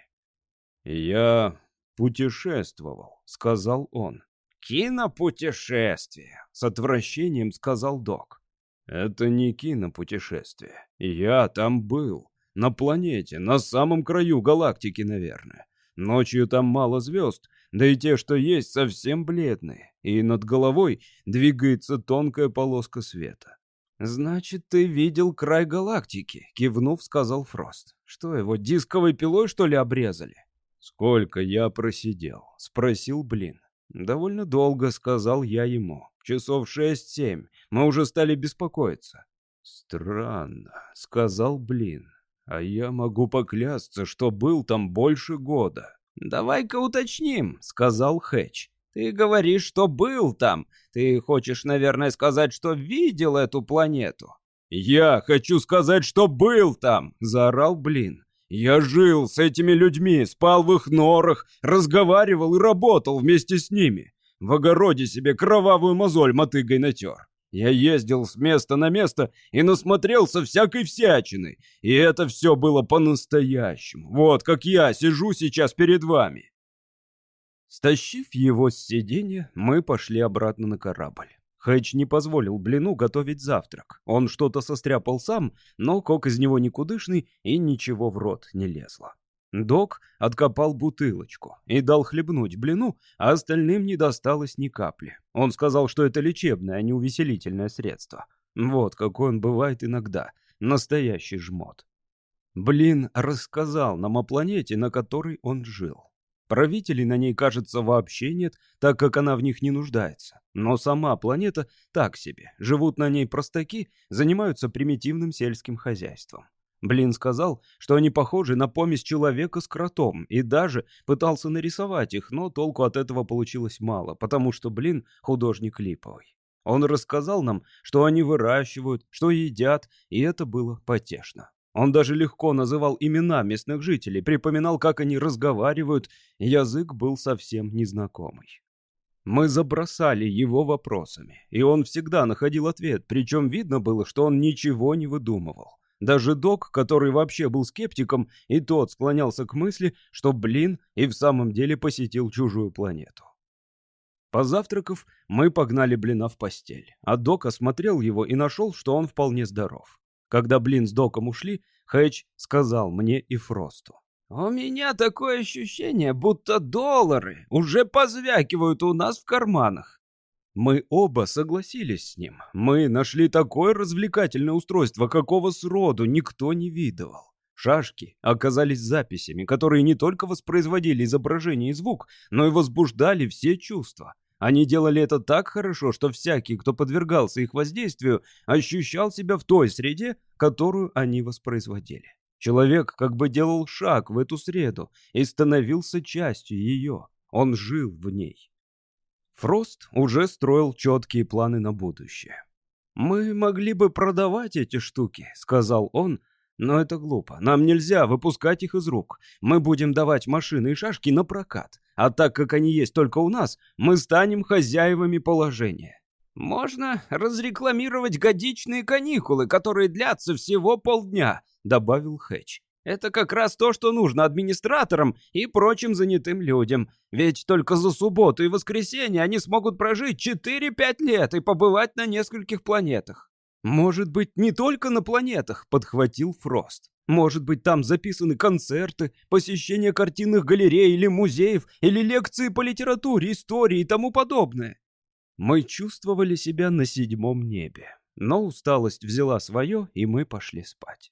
«Я путешествовал», — сказал он. «Кинопутешествие», — с отвращением сказал док. «Это не кинопутешествие. Я там был. На планете, на самом краю галактики, наверное. Ночью там мало звезд, да и те, что есть, совсем бледные, и над головой двигается тонкая полоска света. «Значит, ты видел край галактики», — кивнув, сказал Фрост. «Что, его дисковой пилой, что ли, обрезали?» «Сколько я просидел?» — спросил Блин. «Довольно долго», — сказал я ему. Часов шесть-семь. Мы уже стали беспокоиться. Странно, сказал Блин. А я могу поклясться, что был там больше года. «Давай-ка уточним», — сказал Хэтч. «Ты говоришь, что был там. Ты хочешь, наверное, сказать, что видел эту планету?» «Я хочу сказать, что был там!» — заорал Блин. «Я жил с этими людьми, спал в их норах, разговаривал и работал вместе с ними. В огороде себе кровавую мозоль мотыгой натер. Я ездил с места на место и насмотрелся всякой всячины. И это все было по-настоящему. Вот как я сижу сейчас перед вами. Стащив его с сиденья, мы пошли обратно на корабль. Хэтч не позволил Блину готовить завтрак. Он что-то состряпал сам, но кок из него никудышный и ничего в рот не лезло. Док откопал бутылочку и дал хлебнуть блину, а остальным не досталось ни капли. Он сказал, что это лечебное, а не увеселительное средство. Вот какой он бывает иногда. Настоящий жмот. Блин рассказал нам о планете, на которой он жил. Правителей на ней, кажется, вообще нет, так как она в них не нуждается. Но сама планета так себе. Живут на ней простаки, занимаются примитивным сельским хозяйством. Блин сказал, что они похожи на помесь человека с кротом, и даже пытался нарисовать их, но толку от этого получилось мало, потому что Блин художник липовый. Он рассказал нам, что они выращивают, что едят, и это было потешно. Он даже легко называл имена местных жителей, припоминал, как они разговаривают, язык был совсем незнакомый. Мы забросали его вопросами, и он всегда находил ответ, причем видно было, что он ничего не выдумывал. Даже док, который вообще был скептиком, и тот склонялся к мысли, что, блин, и в самом деле посетил чужую планету. Позавтракав, мы погнали Блина в постель, а док осмотрел его и нашел, что он вполне здоров. Когда Блин с доком ушли, Хэтч сказал мне и Фросту. «У меня такое ощущение, будто доллары уже позвякивают у нас в карманах. Мы оба согласились с ним. Мы нашли такое развлекательное устройство, какого сроду никто не видывал. Шашки оказались записями, которые не только воспроизводили изображение и звук, но и возбуждали все чувства. Они делали это так хорошо, что всякий, кто подвергался их воздействию, ощущал себя в той среде, которую они воспроизводили. Человек как бы делал шаг в эту среду и становился частью ее. Он жил в ней. Фрост уже строил четкие планы на будущее. «Мы могли бы продавать эти штуки», — сказал он, — «но это глупо. Нам нельзя выпускать их из рук. Мы будем давать машины и шашки на прокат. А так как они есть только у нас, мы станем хозяевами положения». «Можно разрекламировать годичные каникулы, которые длятся всего полдня», — добавил Хэтч. Это как раз то, что нужно администраторам и прочим занятым людям. Ведь только за субботу и воскресенье они смогут прожить 4-5 лет и побывать на нескольких планетах. Может быть, не только на планетах, подхватил Фрост. Может быть, там записаны концерты, посещение картинных галерей или музеев, или лекции по литературе, истории и тому подобное. Мы чувствовали себя на седьмом небе. Но усталость взяла свое, и мы пошли спать.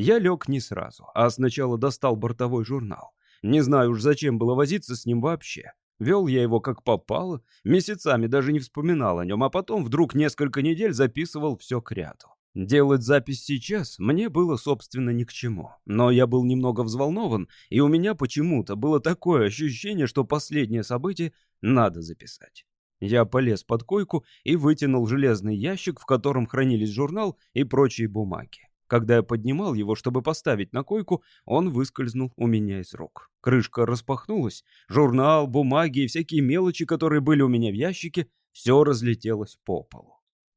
Я лег не сразу, а сначала достал бортовой журнал. Не знаю уж, зачем было возиться с ним вообще. Вел я его как попало, месяцами даже не вспоминал о нем, а потом вдруг несколько недель записывал все к ряду. Делать запись сейчас мне было, собственно, ни к чему. Но я был немного взволнован, и у меня почему-то было такое ощущение, что последнее событие надо записать. Я полез под койку и вытянул железный ящик, в котором хранились журнал и прочие бумаги. Когда я поднимал его, чтобы поставить на койку, он выскользнул у меня из рук. Крышка распахнулась, журнал, бумаги и всякие мелочи, которые были у меня в ящике, все разлетелось по полу.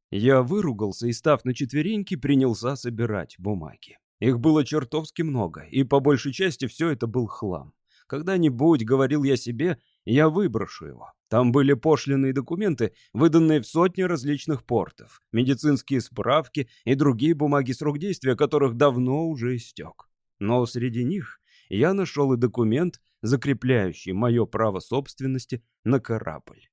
Я выругался и, став на четвереньки, принялся собирать бумаги. Их было чертовски много, и по большей части все это был хлам. Когда-нибудь, говорил я себе, я выброшу его. Там были пошлиные документы, выданные в сотни различных портов, медицинские справки и другие бумаги срок действия которых давно уже истек. Но среди них я нашел и документ, закрепляющий мое право собственности на корабль.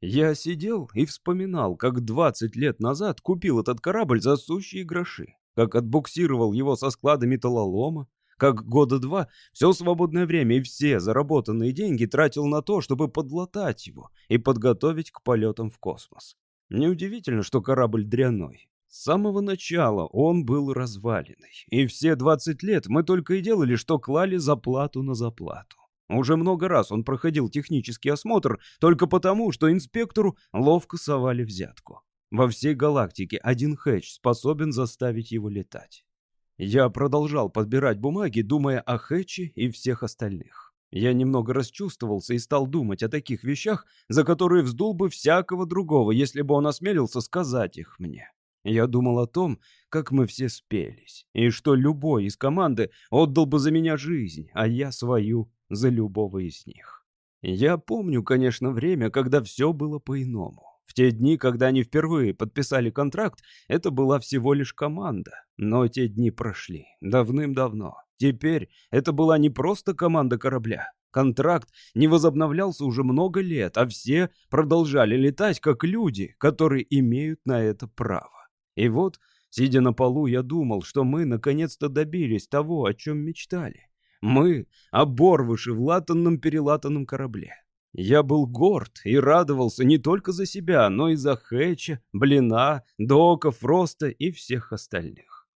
Я сидел и вспоминал, как 20 лет назад купил этот корабль за сущие гроши, как отбуксировал его со склада металлолома, как года два все свободное время и все заработанные деньги тратил на то, чтобы подлатать его и подготовить к полетам в космос. Неудивительно, что корабль дряной. С самого начала он был разваленный, и все 20 лет мы только и делали, что клали заплату на заплату. Уже много раз он проходил технический осмотр только потому, что инспектору ловко совали взятку. Во всей галактике один хэтч способен заставить его летать. Я продолжал подбирать бумаги, думая о хэтче и всех остальных. Я немного расчувствовался и стал думать о таких вещах, за которые вздул бы всякого другого, если бы он осмелился сказать их мне. Я думал о том, как мы все спелись, и что любой из команды отдал бы за меня жизнь, а я свою за любого из них. Я помню, конечно, время, когда все было по-иному. В те дни, когда они впервые подписали контракт, это была всего лишь команда. Но те дни прошли давным-давно. Теперь это была не просто команда корабля. Контракт не возобновлялся уже много лет, а все продолжали летать как люди, которые имеют на это право. И вот, сидя на полу, я думал, что мы наконец-то добились того, о чем мечтали. Мы — оборвыши в латанном-перелатанном корабле. Я был горд и радовался не только за себя, но и за Хэтча, Блина, Дока, Фроста и всех остальных.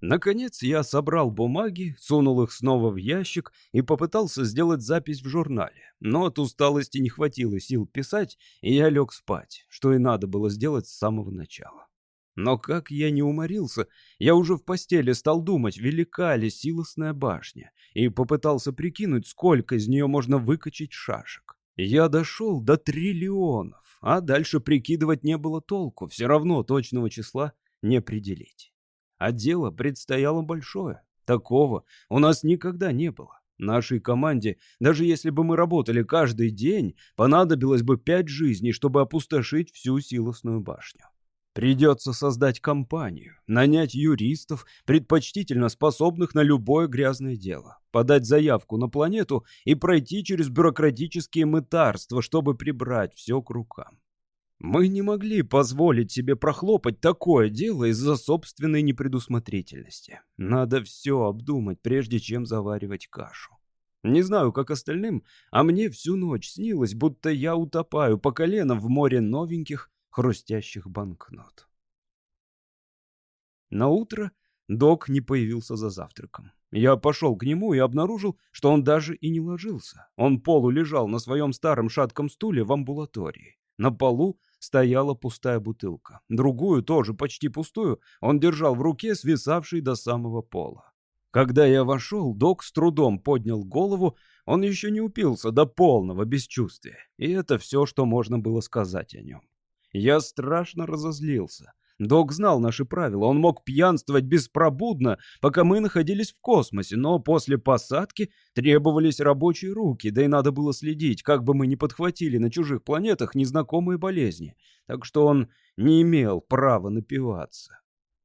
Наконец я собрал бумаги, сунул их снова в ящик и попытался сделать запись в журнале. Но от усталости не хватило сил писать, и я лег спать, что и надо было сделать с самого начала. Но как я не уморился, я уже в постели стал думать, велика ли силосная башня, и попытался прикинуть, сколько из нее можно выкачать шашек. Я дошел до триллионов, а дальше прикидывать не было толку, все равно точного числа не определить. А дело предстояло большое. Такого у нас никогда не было. Нашей команде, даже если бы мы работали каждый день, понадобилось бы пять жизней, чтобы опустошить всю силосную башню. Придется создать компанию, нанять юристов, предпочтительно способных на любое грязное дело, подать заявку на планету и пройти через бюрократические мытарства, чтобы прибрать все к рукам. Мы не могли позволить себе прохлопать такое дело из-за собственной непредусмотрительности. Надо все обдумать, прежде чем заваривать кашу. Не знаю, как остальным, а мне всю ночь снилось, будто я утопаю по колено в море новеньких, хрустящих банкнот. На утро док не появился за завтраком. Я пошел к нему и обнаружил, что он даже и не ложился. Он полу лежал на своем старом шатком стуле в амбулатории. На полу стояла пустая бутылка. Другую, тоже почти пустую, он держал в руке, свисавшей до самого пола. Когда я вошел, док с трудом поднял голову, он еще не упился до полного бесчувствия. И это все, что можно было сказать о нем. Я страшно разозлился. Док знал наши правила, он мог пьянствовать беспробудно, пока мы находились в космосе, но после посадки требовались рабочие руки, да и надо было следить, как бы мы не подхватили на чужих планетах незнакомые болезни, так что он не имел права напиваться.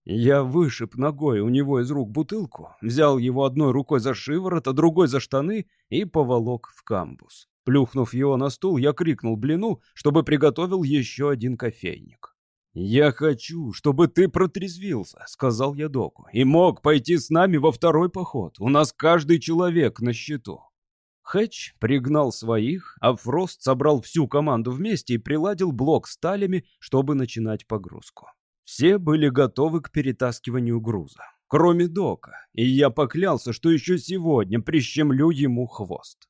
Я вышиб ногой у него из рук бутылку, взял его одной рукой за шиворот, а другой за штаны и поволок в камбус. Плюхнув его на стул, я крикнул Блину, чтобы приготовил еще один кофейник. «Я хочу, чтобы ты протрезвился», — сказал я доку, «и мог пойти с нами во второй поход. У нас каждый человек на счету». Хэтч пригнал своих, а Фрост собрал всю команду вместе и приладил блок сталями, чтобы начинать погрузку. Все были готовы к перетаскиванию груза, кроме Дока, и я поклялся, что еще сегодня прищемлю ему хвост.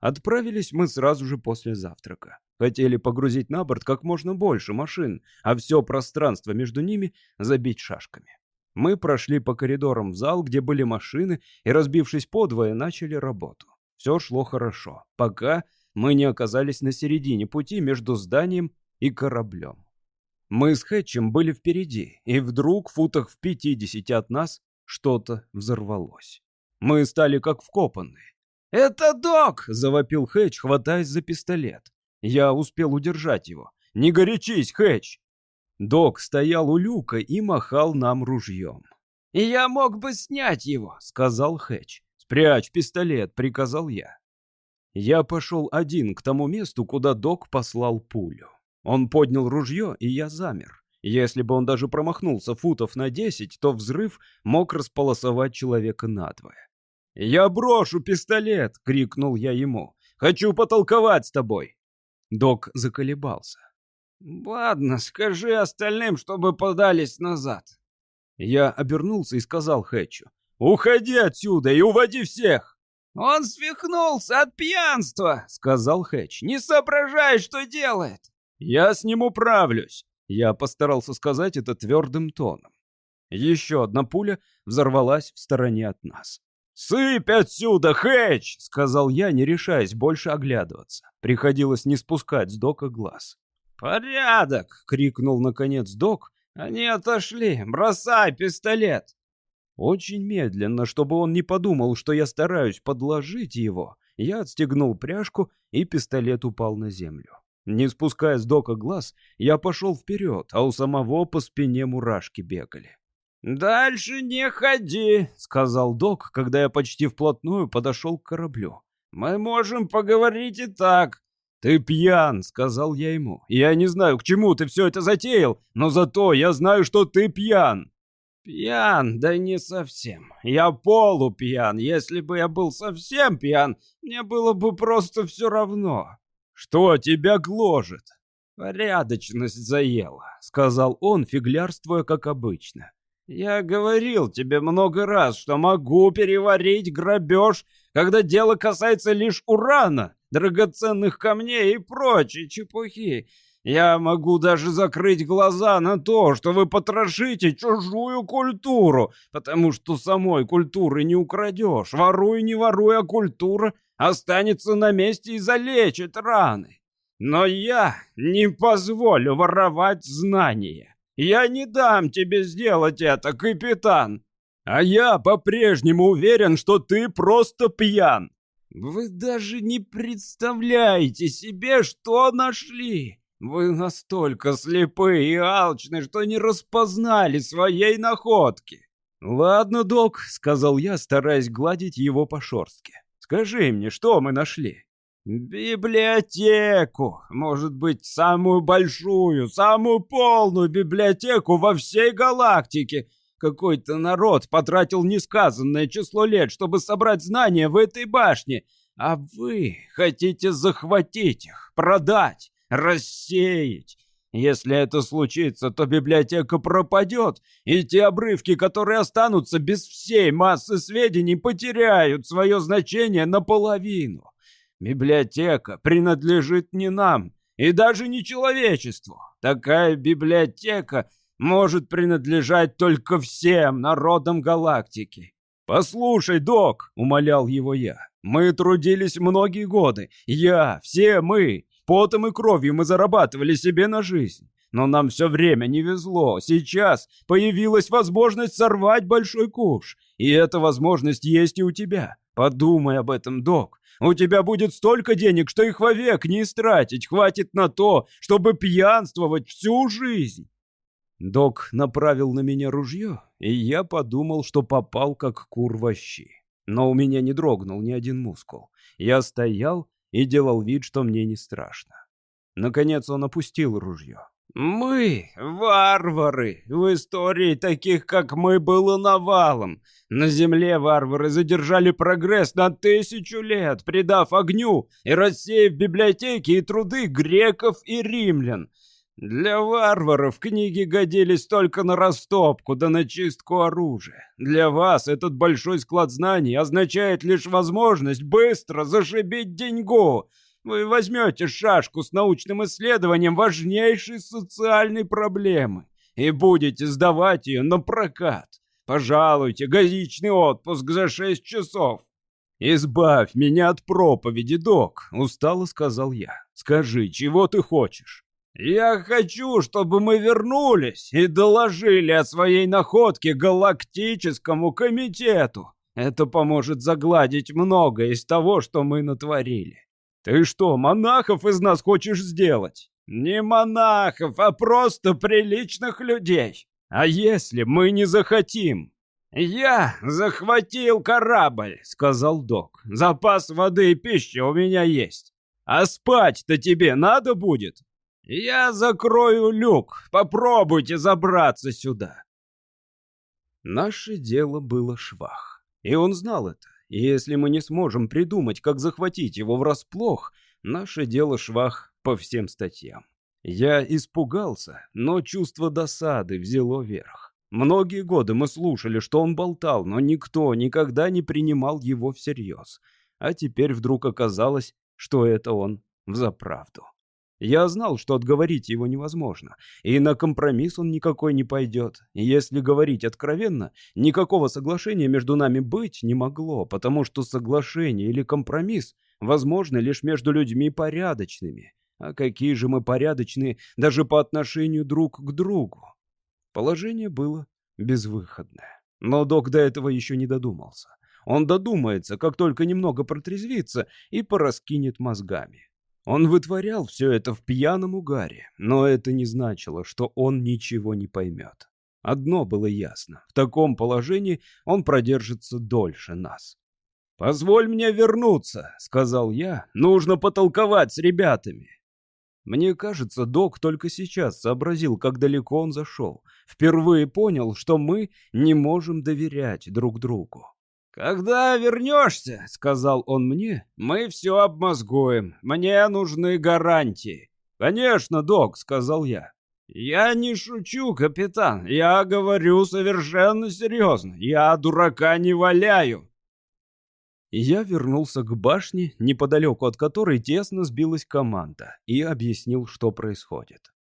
Отправились мы сразу же после завтрака. Хотели погрузить на борт как можно больше машин, а все пространство между ними забить шашками. Мы прошли по коридорам в зал, где были машины, и, разбившись подвое, начали работу. Все шло хорошо, пока мы не оказались на середине пути между зданием и кораблем. Мы с Хэтчем были впереди, и вдруг, футах в пятидесяти от нас, что-то взорвалось. Мы стали как вкопанные. «Это док!» — завопил Хэтч, хватаясь за пистолет. Я успел удержать его. «Не горячись, Хэтч!» Док стоял у люка и махал нам ружьем. «Я мог бы снять его», — сказал Хэтч. «Спрячь пистолет», — приказал я. Я пошел один к тому месту, куда док послал пулю. Он поднял ружье, и я замер. Если бы он даже промахнулся футов на десять, то взрыв мог располосовать человека надвое. «Я брошу пистолет!» — крикнул я ему. «Хочу потолковать с тобой!» Док заколебался. «Ладно, скажи остальным, чтобы подались назад». Я обернулся и сказал Хэтчу. «Уходи отсюда и уводи всех!» «Он свихнулся от пьянства!» — сказал Хэтч. «Не соображай, что делает!» «Я с ним управлюсь!» Я постарался сказать это твердым тоном. Еще одна пуля взорвалась в стороне от нас. «Сыпь отсюда, Хэтч!» — сказал я, не решаясь больше оглядываться. Приходилось не спускать с дока глаз. «Порядок!» — крикнул наконец док. «Они отошли! Бросай пистолет!» Очень медленно, чтобы он не подумал, что я стараюсь подложить его, я отстегнул пряжку, и пистолет упал на землю. Не спуская с дока глаз, я пошел вперед, а у самого по спине мурашки бегали. «Дальше не ходи», — сказал док, когда я почти вплотную подошел к кораблю. «Мы можем поговорить и так». «Ты пьян», — сказал я ему. «Я не знаю, к чему ты все это затеял, но зато я знаю, что ты пьян». «Пьян? Да не совсем. Я полупьян. Если бы я был совсем пьян, мне было бы просто все равно». «Что тебя гложет?» «Порядочность заела», — сказал он, фиглярствуя как обычно. Я говорил тебе много раз, что могу переварить грабеж, когда дело касается лишь урана, драгоценных камней и прочей чепухи. Я могу даже закрыть глаза на то, что вы потрошите чужую культуру, потому что самой культуры не украдешь. Воруй, не воруй, а культура останется на месте и залечит раны. Но я не позволю воровать знания. Я не дам тебе сделать это, капитан. А я по-прежнему уверен, что ты просто пьян. Вы даже не представляете себе, что нашли. Вы настолько слепы и алчны, что не распознали своей находки. Ладно, док, сказал я, стараясь гладить его по шорстке. Скажи мне, что мы нашли? Библиотеку! Может быть, самую большую, самую полную библиотеку во всей галактике. Какой-то народ потратил несказанное число лет, чтобы собрать знания в этой башне. А вы хотите захватить их, продать, рассеять. Если это случится, то библиотека пропадет, и те обрывки, которые останутся без всей массы сведений, потеряют свое значение наполовину. Библиотека принадлежит не нам и даже не человечеству. Такая библиотека может принадлежать только всем народам галактики. «Послушай, док», — умолял его я, — «мы трудились многие годы. Я, все мы, потом и кровью мы зарабатывали себе на жизнь. Но нам все время не везло. Сейчас появилась возможность сорвать большой куш. И эта возможность есть и у тебя. Подумай об этом, док. У тебя будет столько денег, что их вовек не истратить. Хватит на то, чтобы пьянствовать всю жизнь. Док направил на меня ружье, и я подумал, что попал как кур во. Но у меня не дрогнул ни один мускул. Я стоял и делал вид, что мне не страшно. Наконец он опустил ружье. «Мы, варвары, в истории таких, как мы, было навалом. На земле варвары задержали прогресс на тысячу лет, придав огню и рассеяв библиотеки и труды греков и римлян. Для варваров книги годились только на растопку да на чистку оружия. Для вас этот большой склад знаний означает лишь возможность быстро зашибить деньгу». Вы возьмете шашку с научным исследованием важнейшей социальной проблемы и будете сдавать ее на прокат. Пожалуйте, годичный отпуск за шесть часов. «Избавь меня от проповеди, док», — устало сказал я. «Скажи, чего ты хочешь?» «Я хочу, чтобы мы вернулись и доложили о своей находке галактическому комитету. Это поможет загладить многое из того, что мы натворили. Ты что, монахов из нас хочешь сделать? Не монахов, а просто приличных людей. А если мы не захотим? Я захватил корабль, сказал док. Запас воды и пищи у меня есть. А спать-то тебе надо будет? Я закрою люк. Попробуйте забраться сюда. Наше дело было швах. И он знал это. И если мы не сможем придумать, как захватить его врасплох, наше дело швах по всем статьям. Я испугался, но чувство досады взяло верх. Многие годы мы слушали, что он болтал, но никто никогда не принимал его всерьез. А теперь вдруг оказалось, что это он взаправду. Я знал, что отговорить его невозможно, и на компромисс он никакой не пойдет. если говорить откровенно, никакого соглашения между нами быть не могло, потому что соглашение или компромисс возможны лишь между людьми порядочными. А какие же мы порядочные даже по отношению друг к другу? Положение было безвыходное. Но док до этого еще не додумался. Он додумается, как только немного протрезвится, и пораскинет мозгами. Он вытворял все это в пьяном угаре, но это не значило, что он ничего не поймет. Одно было ясно. В таком положении он продержится дольше нас. «Позволь мне вернуться», — сказал я. «Нужно потолковать с ребятами». Мне кажется, док только сейчас сообразил, как далеко он зашел. Впервые понял, что мы не можем доверять друг другу. «Когда вернешься, — сказал он мне, — мы все обмозгуем. Мне нужны гарантии». «Конечно, док», — сказал я. «Я не шучу, капитан. Я говорю совершенно серьезно. Я дурака не валяю». Я вернулся к башне, неподалеку от которой тесно сбилась команда, и объяснил, что происходит.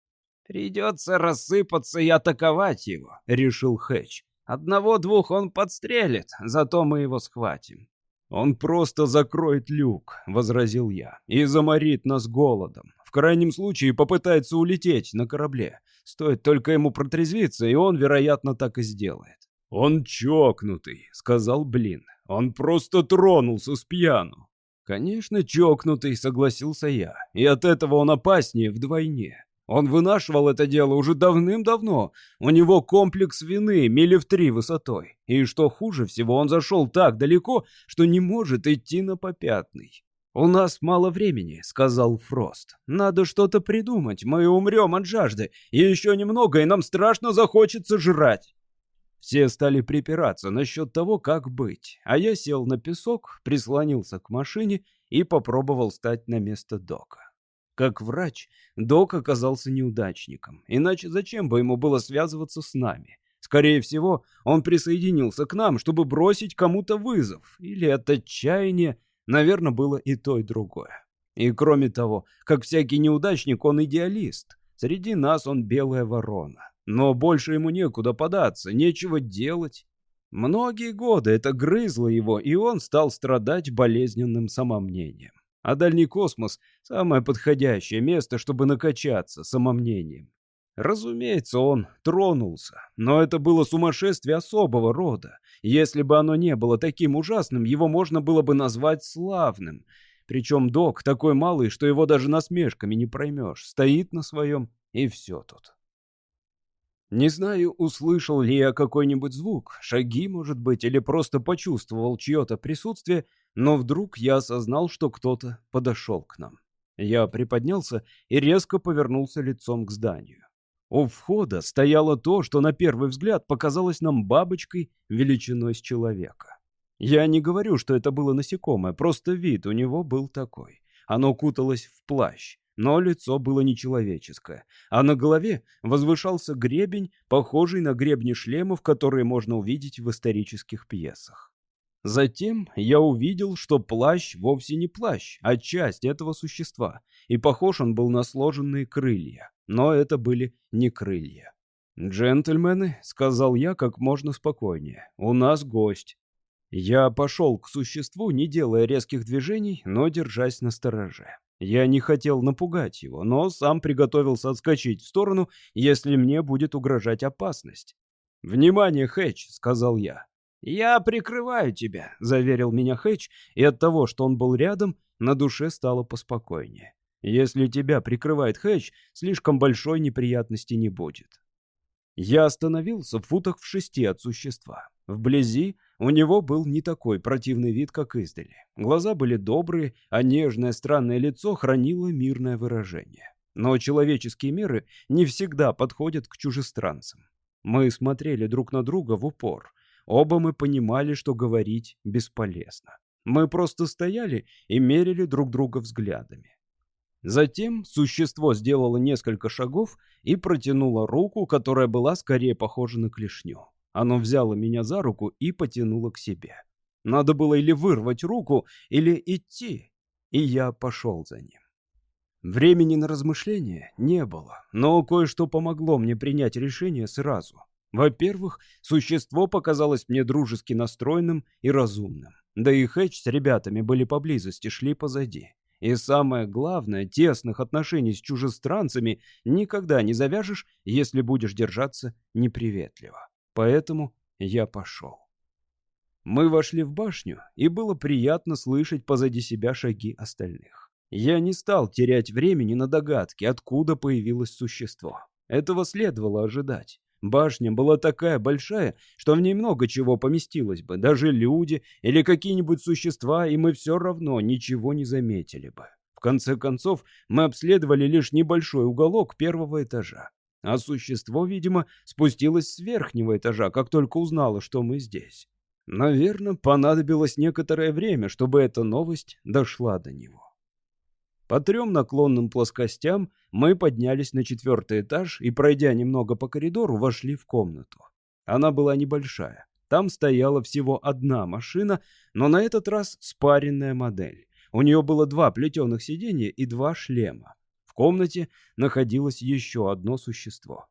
«Придется рассыпаться и атаковать его», — решил Хэтч. Одного-двух он подстрелит, зато мы его схватим. «Он просто закроет люк», — возразил я, — «и заморит нас голодом. В крайнем случае попытается улететь на корабле. Стоит только ему протрезвиться, и он, вероятно, так и сделает». «Он чокнутый», — сказал Блин. «Он просто тронулся с пьяну». «Конечно, чокнутый», — согласился я, — «и от этого он опаснее вдвойне. Он вынашивал это дело уже давным-давно. У него комплекс вины мили в три высотой. И что хуже всего, он зашел так далеко, что не может идти на попятный. «У нас мало времени», — сказал Фрост. «Надо что-то придумать. Мы умрем от жажды. И еще немного, и нам страшно захочется жрать». Все стали припираться насчет того, как быть, а я сел на песок, прислонился к машине и попробовал стать на место Дока. Как врач, док оказался неудачником, иначе зачем бы ему было связываться с нами? Скорее всего, он присоединился к нам, чтобы бросить кому-то вызов, или от отчаяния, наверное, было и то, и другое. И кроме того, как всякий неудачник, он идеалист. Среди нас он белая ворона. Но больше ему некуда податься, нечего делать. Многие годы это грызло его, и он стал страдать болезненным самомнением. А дальний космос — самое подходящее место, чтобы накачаться самомнением. Разумеется, он тронулся, но это было сумасшествие особого рода. Если бы оно не было таким ужасным, его можно было бы назвать славным. Причем док такой малый, что его даже насмешками не проймешь. Стоит на своем, и все тут. Не знаю, услышал ли я какой-нибудь звук, шаги, может быть, или просто почувствовал чье-то присутствие, но вдруг я осознал, что кто-то подошел к нам. Я приподнялся и резко повернулся лицом к зданию. У входа стояло то, что на первый взгляд показалось нам бабочкой величиной с человека. Я не говорю, что это было насекомое, просто вид у него был такой. Оно куталось в плащ но лицо было нечеловеческое, а на голове возвышался гребень, похожий на гребни шлемов, которые можно увидеть в исторических пьесах. Затем я увидел, что плащ вовсе не плащ, а часть этого существа, и похож он был на сложенные крылья, но это были не крылья. «Джентльмены», — сказал я как можно спокойнее, — «у нас гость». Я пошел к существу, не делая резких движений, но держась на стороже. Я не хотел напугать его, но сам приготовился отскочить в сторону, если мне будет угрожать опасность. «Внимание, Хэтч!» — сказал я. «Я прикрываю тебя», — заверил меня Хэтч, и от того, что он был рядом, на душе стало поспокойнее. «Если тебя прикрывает Хэтч, слишком большой неприятности не будет». Я остановился в футах в шести от существа. Вблизи у него был не такой противный вид, как издали. Глаза были добрые, а нежное странное лицо хранило мирное выражение. Но человеческие меры не всегда подходят к чужестранцам. Мы смотрели друг на друга в упор. Оба мы понимали, что говорить бесполезно. Мы просто стояли и мерили друг друга взглядами. Затем существо сделало несколько шагов и протянуло руку, которая была скорее похожа на клешню. Оно взяло меня за руку и потянуло к себе. Надо было или вырвать руку, или идти, и я пошел за ним. Времени на размышления не было, но кое-что помогло мне принять решение сразу. Во-первых, существо показалось мне дружески настроенным и разумным. Да и Хэтч с ребятами были поблизости, шли позади. И самое главное, тесных отношений с чужестранцами никогда не завяжешь, если будешь держаться неприветливо. Поэтому я пошел. Мы вошли в башню, и было приятно слышать позади себя шаги остальных. Я не стал терять времени на догадки, откуда появилось существо. Этого следовало ожидать. Башня была такая большая, что в ней много чего поместилось бы, даже люди или какие-нибудь существа, и мы все равно ничего не заметили бы. В конце концов, мы обследовали лишь небольшой уголок первого этажа. А существо, видимо, спустилось с верхнего этажа, как только узнало, что мы здесь. Наверное, понадобилось некоторое время, чтобы эта новость дошла до него. По трем наклонным плоскостям мы поднялись на четвертый этаж и, пройдя немного по коридору, вошли в комнату. Она была небольшая. Там стояла всего одна машина, но на этот раз спаренная модель. У нее было два плетеных сиденья и два шлема. В комнате находилось еще одно существо.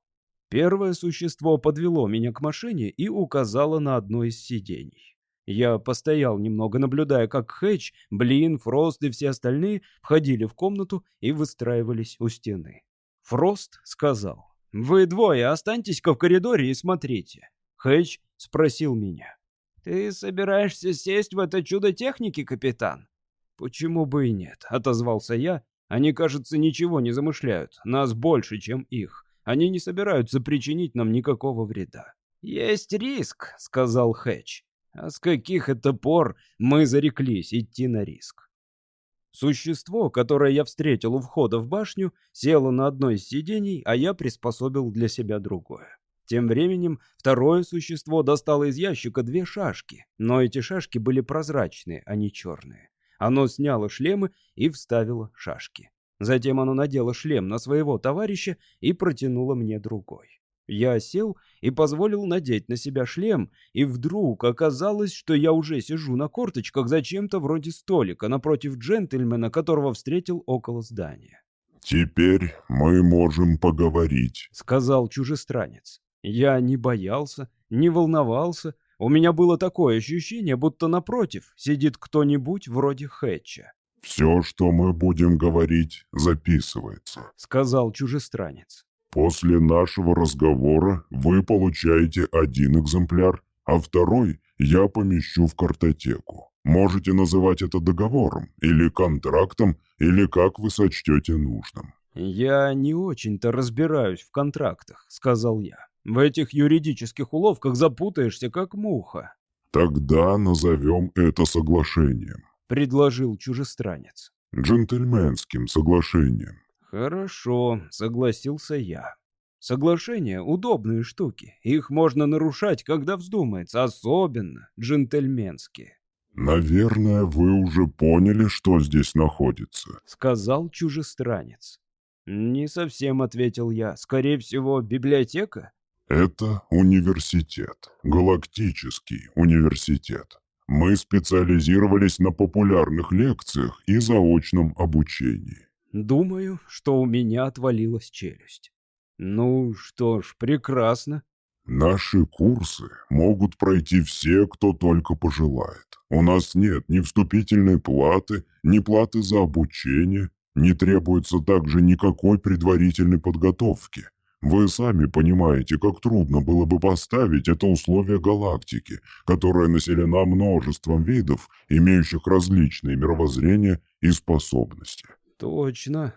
Первое существо подвело меня к машине и указало на одно из сидений. Я постоял немного, наблюдая, как Хэтч, Блин, Фрост и все остальные входили в комнату и выстраивались у стены. Фрост сказал, «Вы двое останьтесь-ка в коридоре и смотрите». Хэтч спросил меня, «Ты собираешься сесть в это чудо техники, капитан?» «Почему бы и нет?» — отозвался я. «Они, кажется, ничего не замышляют. Нас больше, чем их. Они не собираются причинить нам никакого вреда». «Есть риск», — сказал Хэтч. А с каких это пор мы зареклись идти на риск? Существо, которое я встретил у входа в башню, село на одно из сидений, а я приспособил для себя другое. Тем временем второе существо достало из ящика две шашки, но эти шашки были прозрачные, а не черные. Оно сняло шлемы и вставило шашки. Затем оно надело шлем на своего товарища и протянуло мне другой. Я сел и позволил надеть на себя шлем, и вдруг оказалось, что я уже сижу на корточках за чем-то вроде столика напротив джентльмена, которого встретил около здания. «Теперь мы можем поговорить», — сказал чужестранец. Я не боялся, не волновался. У меня было такое ощущение, будто напротив сидит кто-нибудь вроде Хэтча. «Все, что мы будем говорить, записывается», — сказал чужестранец. После нашего разговора вы получаете один экземпляр, а второй я помещу в картотеку. Можете называть это договором, или контрактом, или как вы сочтете нужным». «Я не очень-то разбираюсь в контрактах», — сказал я. «В этих юридических уловках запутаешься, как муха». «Тогда назовем это соглашением», — предложил чужестранец. «Джентльменским соглашением. «Хорошо», — согласился я. «Соглашения — удобные штуки. Их можно нарушать, когда вздумается, особенно джентльменские». «Наверное, вы уже поняли, что здесь находится», — сказал чужестранец. «Не совсем», — ответил я. «Скорее всего, библиотека?» «Это университет. Галактический университет. Мы специализировались на популярных лекциях и заочном обучении. Думаю, что у меня отвалилась челюсть. Ну что ж, прекрасно. Наши курсы могут пройти все, кто только пожелает. У нас нет ни вступительной платы, ни платы за обучение, не требуется также никакой предварительной подготовки. Вы сами понимаете, как трудно было бы поставить это условие галактики, которая населена множеством видов, имеющих различные мировоззрения и способности. Точно.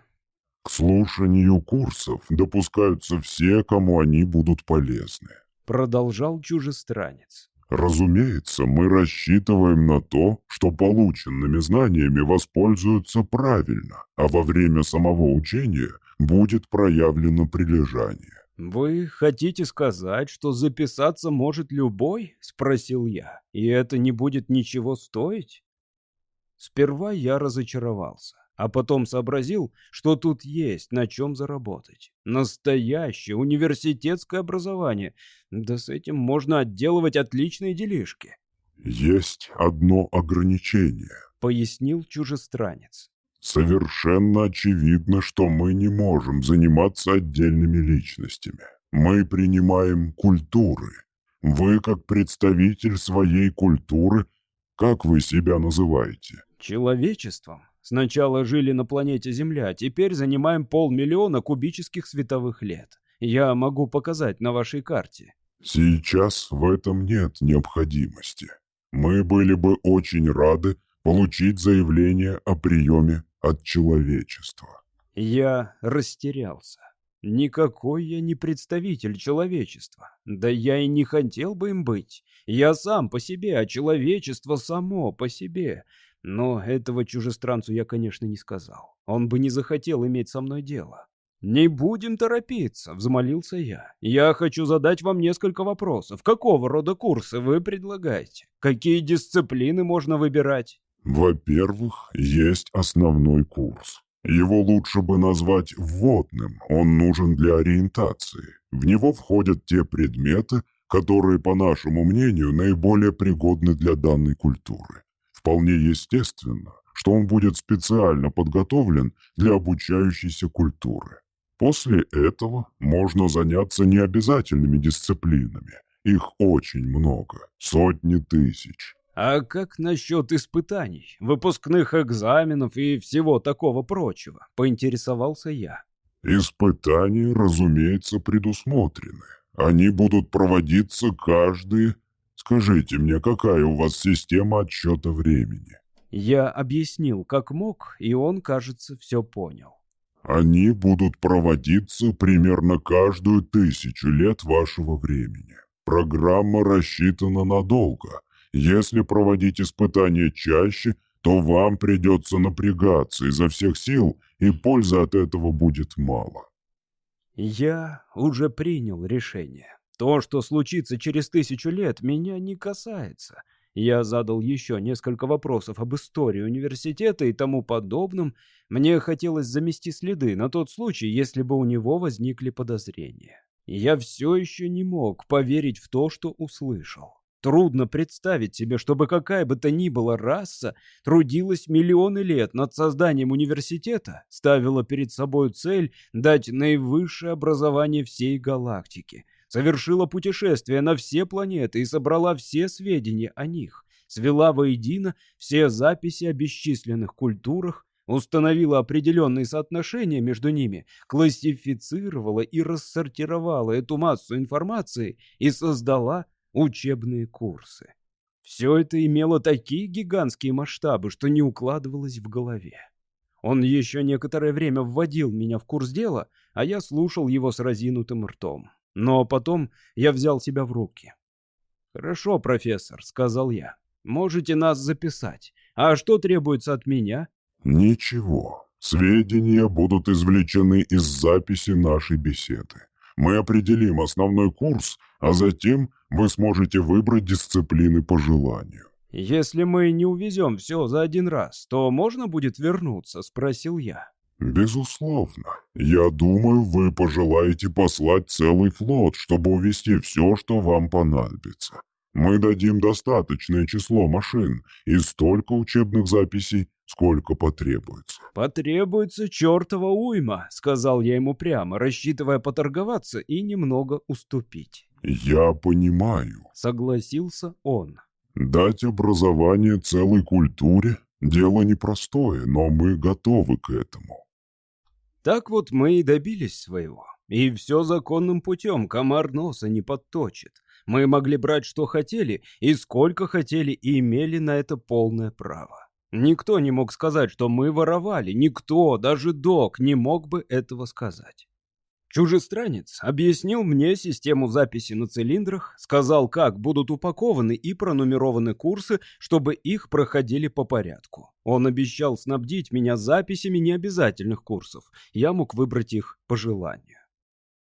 К слушанию курсов допускаются все, кому они будут полезны. Продолжал чужестранец. Разумеется, мы рассчитываем на то, что полученными знаниями воспользуются правильно, а во время самого учения будет проявлено прилежание. «Вы хотите сказать, что записаться может любой?» — спросил я. «И это не будет ничего стоить?» Сперва я разочаровался, а потом сообразил, что тут есть на чем заработать. Настоящее университетское образование. Да с этим можно отделывать отличные делишки. «Есть одно ограничение», — пояснил чужестранец. Совершенно очевидно, что мы не можем заниматься отдельными личностями. Мы принимаем культуры. Вы, как представитель своей культуры, как вы себя называете? Человечеством. Сначала жили на планете Земля, теперь занимаем полмиллиона кубических световых лет. Я могу показать на вашей карте. Сейчас в этом нет необходимости. Мы были бы очень рады получить заявление о приеме от человечества. Я растерялся. Никакой я не представитель человечества. Да я и не хотел бы им быть. Я сам по себе, а человечество само по себе. Но этого чужестранцу я, конечно, не сказал. Он бы не захотел иметь со мной дело. «Не будем торопиться», — взмолился я. «Я хочу задать вам несколько вопросов. Какого рода курсы вы предлагаете? Какие дисциплины можно выбирать?» Во-первых, есть основной курс. Его лучше бы назвать вводным, он нужен для ориентации. В него входят те предметы, которые, по нашему мнению, наиболее пригодны для данной культуры. Вполне естественно, что он будет специально подготовлен для обучающейся культуры. После этого можно заняться необязательными дисциплинами. Их очень много, сотни тысяч. А как насчет испытаний, выпускных экзаменов и всего такого прочего? Поинтересовался я. Испытания, разумеется, предусмотрены. Они будут проводиться каждые... Скажите мне, какая у вас система отсчета времени? Я объяснил, как мог, и он, кажется, все понял. Они будут проводиться примерно каждую тысячу лет вашего времени. Программа рассчитана надолго, если проводить испытания чаще, то вам придется напрягаться изо всех сил, и пользы от этого будет мало. Я уже принял решение. То, что случится через тысячу лет, меня не касается. Я задал еще несколько вопросов об истории университета и тому подобном. Мне хотелось замести следы на тот случай, если бы у него возникли подозрения. Я все еще не мог поверить в то, что услышал. Трудно представить себе, чтобы какая бы то ни была раса трудилась миллионы лет над созданием университета, ставила перед собой цель дать наивысшее образование всей галактике, совершила путешествие на все планеты и собрала все сведения о них, свела воедино все записи о бесчисленных культурах, установила определенные соотношения между ними, классифицировала и рассортировала эту массу информации и создала учебные курсы. Все это имело такие гигантские масштабы, что не укладывалось в голове. Он еще некоторое время вводил меня в курс дела, а я слушал его с разинутым ртом. Но потом я взял себя в руки. «Хорошо, профессор», — сказал я. «Можете нас записать. А что требуется от меня?» «Ничего. Сведения будут извлечены из записи нашей беседы. Мы определим основной курс, а затем вы сможете выбрать дисциплины по желанию. «Если мы не увезем все за один раз, то можно будет вернуться?» – спросил я. «Безусловно. Я думаю, вы пожелаете послать целый флот, чтобы увезти все, что вам понадобится. Мы дадим достаточное число машин и столько учебных записей, сколько потребуется». «Потребуется чертова уйма», — сказал я ему прямо, рассчитывая поторговаться и немного уступить. «Я понимаю», — согласился он. «Дать образование целой культуре — дело непростое, но мы готовы к этому». Так вот мы и добились своего. И все законным путем, комар носа не подточит. Мы могли брать что хотели и сколько хотели и имели на это полное право. Никто не мог сказать, что мы воровали. Никто, даже док, не мог бы этого сказать. Чужестранец объяснил мне систему записи на цилиндрах, сказал, как будут упакованы и пронумерованы курсы, чтобы их проходили по порядку. Он обещал снабдить меня записями необязательных курсов. Я мог выбрать их по желанию.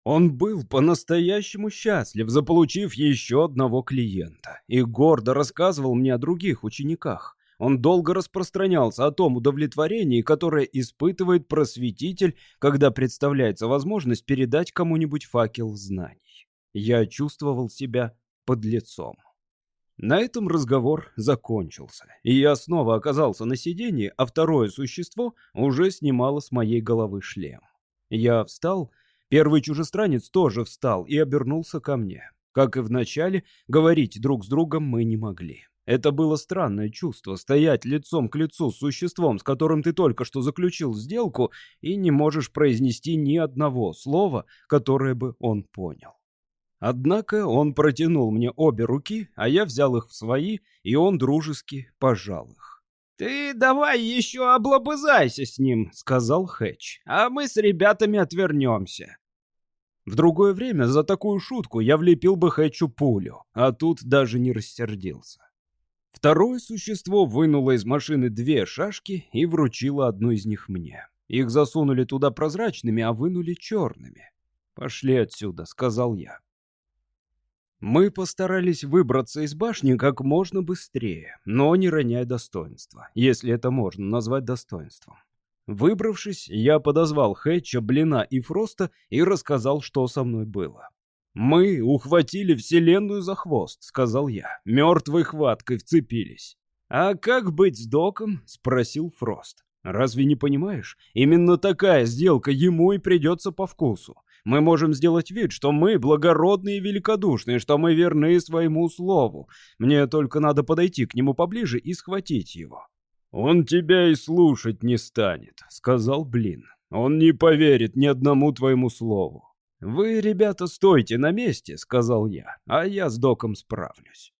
Он был по-настоящему счастлив, заполучив еще одного клиента, и гордо рассказывал мне о других учениках. Он долго распространялся о том удовлетворении, которое испытывает просветитель, когда представляется возможность передать кому-нибудь факел знаний. Я чувствовал себя под лицом. На этом разговор закончился, и я снова оказался на сиденье, а второе существо уже снимало с моей головы шлем. Я встал, первый чужестранец тоже встал и обернулся ко мне. Как и в начале, говорить друг с другом мы не могли. Это было странное чувство — стоять лицом к лицу с существом, с которым ты только что заключил сделку, и не можешь произнести ни одного слова, которое бы он понял. Однако он протянул мне обе руки, а я взял их в свои, и он дружески пожал их. «Ты давай еще облобызайся с ним», — сказал Хэтч, — «а мы с ребятами отвернемся». В другое время за такую шутку я влепил бы Хэтчу пулю, а тут даже не рассердился. Второе существо вынуло из машины две шашки и вручило одну из них мне. Их засунули туда прозрачными, а вынули черными. «Пошли отсюда», — сказал я. Мы постарались выбраться из башни как можно быстрее, но не роняя достоинства, если это можно назвать достоинством. Выбравшись, я подозвал Хэтча, Блина и Фроста и рассказал, что со мной было. «Мы ухватили Вселенную за хвост», — сказал я. «Мертвой хваткой вцепились». «А как быть с доком?» — спросил Фрост. «Разве не понимаешь? Именно такая сделка ему и придется по вкусу. Мы можем сделать вид, что мы благородные и великодушные, что мы верны своему слову. Мне только надо подойти к нему поближе и схватить его». «Он тебя и слушать не станет», — сказал Блин. «Он не поверит ни одному твоему слову. «Вы, ребята, стойте на месте», — сказал я, — «а я с доком справлюсь».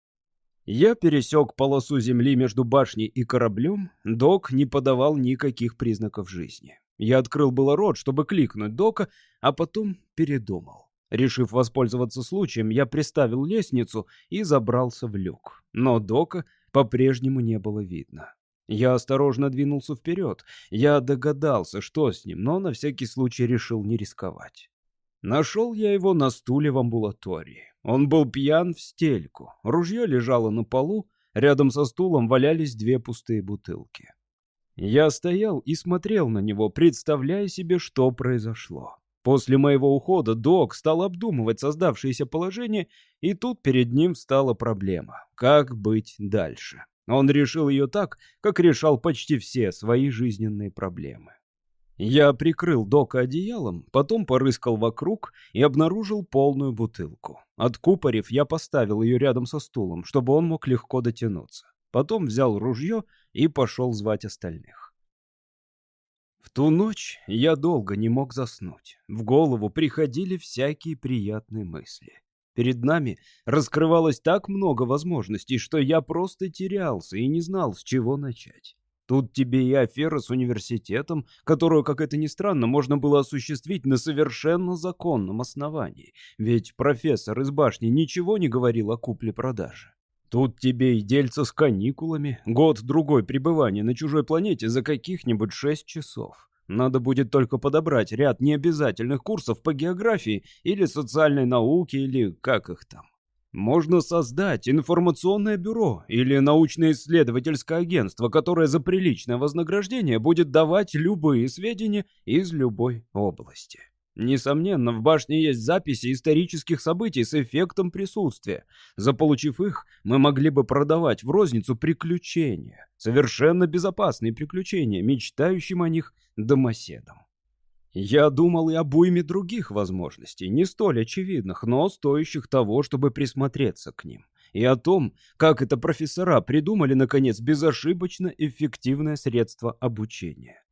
Я пересек полосу земли между башней и кораблем, док не подавал никаких признаков жизни. Я открыл было рот, чтобы кликнуть дока, а потом передумал. Решив воспользоваться случаем, я приставил лестницу и забрался в люк. Но дока по-прежнему не было видно. Я осторожно двинулся вперед. Я догадался, что с ним, но на всякий случай решил не рисковать. Нашел я его на стуле в амбулатории. Он был пьян в стельку. Ружье лежало на полу, рядом со стулом валялись две пустые бутылки. Я стоял и смотрел на него, представляя себе, что произошло. После моего ухода док стал обдумывать создавшееся положение, и тут перед ним стала проблема. Как быть дальше? Он решил ее так, как решал почти все свои жизненные проблемы. Я прикрыл Дока одеялом, потом порыскал вокруг и обнаружил полную бутылку. Откупорив, я поставил ее рядом со стулом, чтобы он мог легко дотянуться. Потом взял ружье и пошел звать остальных. В ту ночь я долго не мог заснуть. В голову приходили всякие приятные мысли. Перед нами раскрывалось так много возможностей, что я просто терялся и не знал, с чего начать. Тут тебе и афера с университетом, которую, как это ни странно, можно было осуществить на совершенно законном основании. Ведь профессор из башни ничего не говорил о купле-продаже. Тут тебе и дельца с каникулами, год-другой пребывания на чужой планете за каких-нибудь шесть часов. Надо будет только подобрать ряд необязательных курсов по географии или социальной науке, или как их там. Можно создать информационное бюро или научно-исследовательское агентство, которое за приличное вознаграждение будет давать любые сведения из любой области. Несомненно, в башне есть записи исторических событий с эффектом присутствия. Заполучив их, мы могли бы продавать в розницу приключения. Совершенно безопасные приключения, мечтающим о них домоседам. Я думал и об уйме других возможностей, не столь очевидных, но стоящих того, чтобы присмотреться к ним. И о том, как это профессора придумали, наконец, безошибочно эффективное средство обучения.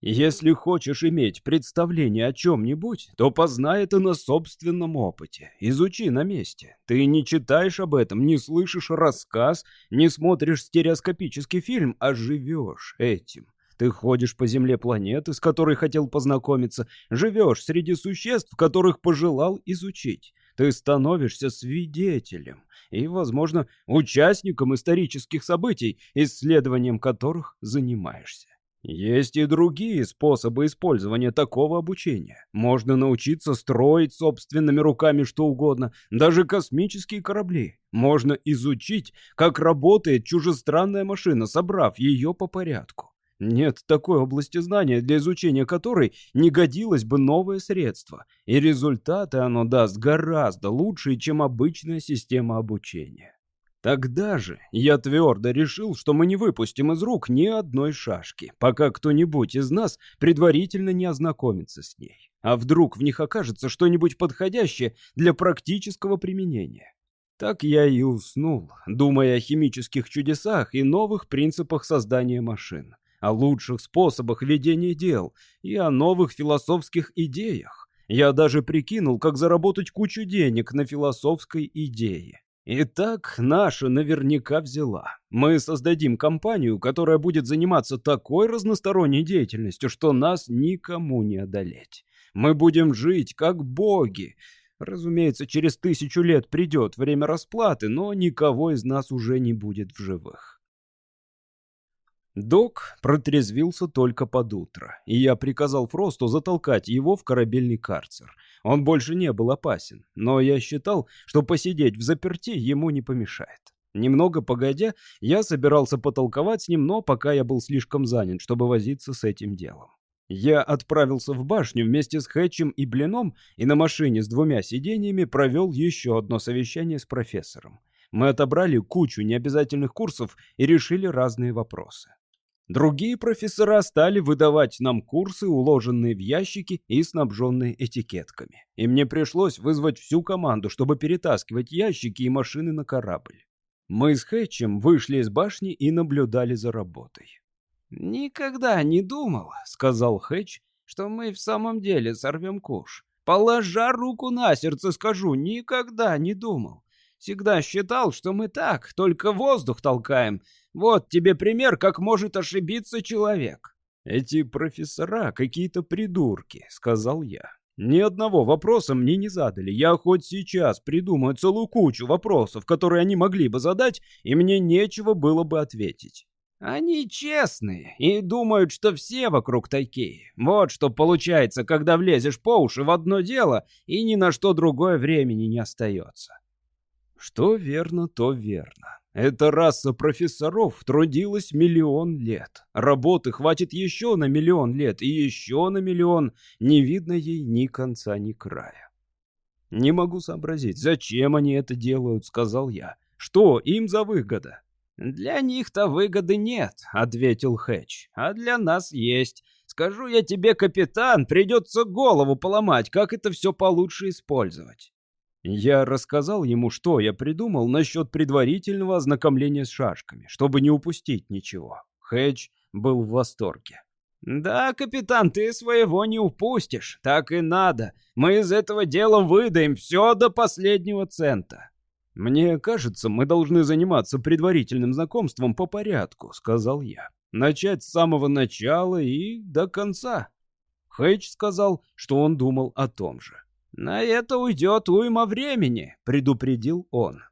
Если хочешь иметь представление о чем-нибудь, то познай это на собственном опыте. Изучи на месте. Ты не читаешь об этом, не слышишь рассказ, не смотришь стереоскопический фильм, а живешь этим. Ты ходишь по земле планеты, с которой хотел познакомиться, живешь среди существ, которых пожелал изучить. Ты становишься свидетелем и, возможно, участником исторических событий, исследованием которых занимаешься. Есть и другие способы использования такого обучения. Можно научиться строить собственными руками что угодно, даже космические корабли. Можно изучить, как работает чужестранная машина, собрав ее по порядку. Нет такой области знания, для изучения которой не годилось бы новое средство, и результаты оно даст гораздо лучшие, чем обычная система обучения. Тогда же я твердо решил, что мы не выпустим из рук ни одной шашки, пока кто-нибудь из нас предварительно не ознакомится с ней. А вдруг в них окажется что-нибудь подходящее для практического применения. Так я и уснул, думая о химических чудесах и новых принципах создания машин, о лучших способах ведения дел и о новых философских идеях. Я даже прикинул, как заработать кучу денег на философской идее. Итак, наша наверняка взяла. Мы создадим компанию, которая будет заниматься такой разносторонней деятельностью, что нас никому не одолеть. Мы будем жить как боги. Разумеется, через тысячу лет придет время расплаты, но никого из нас уже не будет в живых. Док протрезвился только под утро, и я приказал Фросту затолкать его в корабельный карцер. Он больше не был опасен, но я считал, что посидеть в заперти ему не помешает. Немного погодя, я собирался потолковать с ним, но пока я был слишком занят, чтобы возиться с этим делом. Я отправился в башню вместе с Хэтчем и Блином и на машине с двумя сиденьями провел еще одно совещание с профессором. Мы отобрали кучу необязательных курсов и решили разные вопросы. Другие профессора стали выдавать нам курсы, уложенные в ящики и снабженные этикетками. И мне пришлось вызвать всю команду, чтобы перетаскивать ящики и машины на корабль. Мы с Хэтчем вышли из башни и наблюдали за работой. «Никогда не думал», — сказал Хэтч, — «что мы в самом деле сорвем куш. Положа руку на сердце скажу, никогда не думал. Всегда считал, что мы так, только воздух толкаем, вот тебе пример, как может ошибиться человек. Эти профессора какие-то придурки, сказал я. Ни одного вопроса мне не задали. Я хоть сейчас придумаю целую кучу вопросов, которые они могли бы задать, и мне нечего было бы ответить. Они честные и думают, что все вокруг такие. Вот что получается, когда влезешь по уши в одно дело, и ни на что другое времени не остается. Что верно, то верно. Эта раса профессоров трудилась миллион лет. Работы хватит еще на миллион лет и еще на миллион. Не видно ей ни конца, ни края. «Не могу сообразить, зачем они это делают», — сказал я. «Что им за выгода?» «Для них-то выгоды нет», — ответил Хэтч. «А для нас есть. Скажу я тебе, капитан, придется голову поломать, как это все получше использовать». Я рассказал ему, что я придумал насчет предварительного ознакомления с шашками, чтобы не упустить ничего. Хэтч был в восторге. «Да, капитан, ты своего не упустишь. Так и надо. Мы из этого дела выдаем все до последнего цента». «Мне кажется, мы должны заниматься предварительным знакомством по порядку», — сказал я. «Начать с самого начала и до конца». Хэтч сказал, что он думал о том же. «На это уйдет уйма времени», — предупредил он.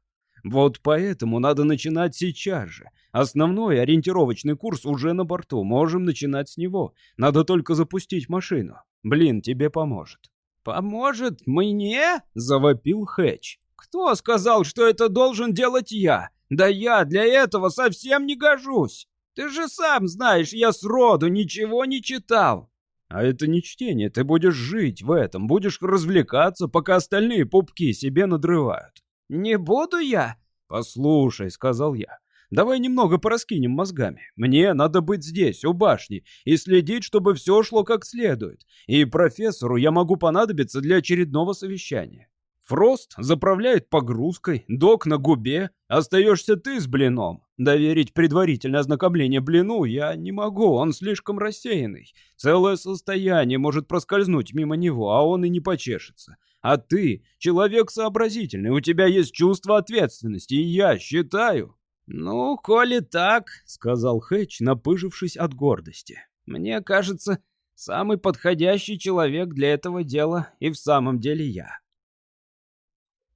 «Вот поэтому надо начинать сейчас же. Основной ориентировочный курс уже на борту, можем начинать с него. Надо только запустить машину. Блин, тебе поможет». «Поможет мне?» — завопил Хэтч. «Кто сказал, что это должен делать я? Да я для этого совсем не гожусь. Ты же сам знаешь, я сроду ничего не читал. А это не чтение, ты будешь жить в этом, будешь развлекаться, пока остальные пупки себе надрывают. Не буду я? Послушай, сказал я, давай немного пораскинем мозгами. Мне надо быть здесь, у башни, и следить, чтобы все шло как следует. И профессору я могу понадобиться для очередного совещания. Фрост заправляет погрузкой, док на губе, остаешься ты с блином. Доверить предварительное ознакомление блину я не могу, он слишком рассеянный. Целое состояние может проскользнуть мимо него, а он и не почешется. А ты человек сообразительный, у тебя есть чувство ответственности, и я считаю... «Ну, коли так», — сказал Хэтч, напыжившись от гордости. Мне кажется, самый подходящий человек для этого дела и в самом деле я.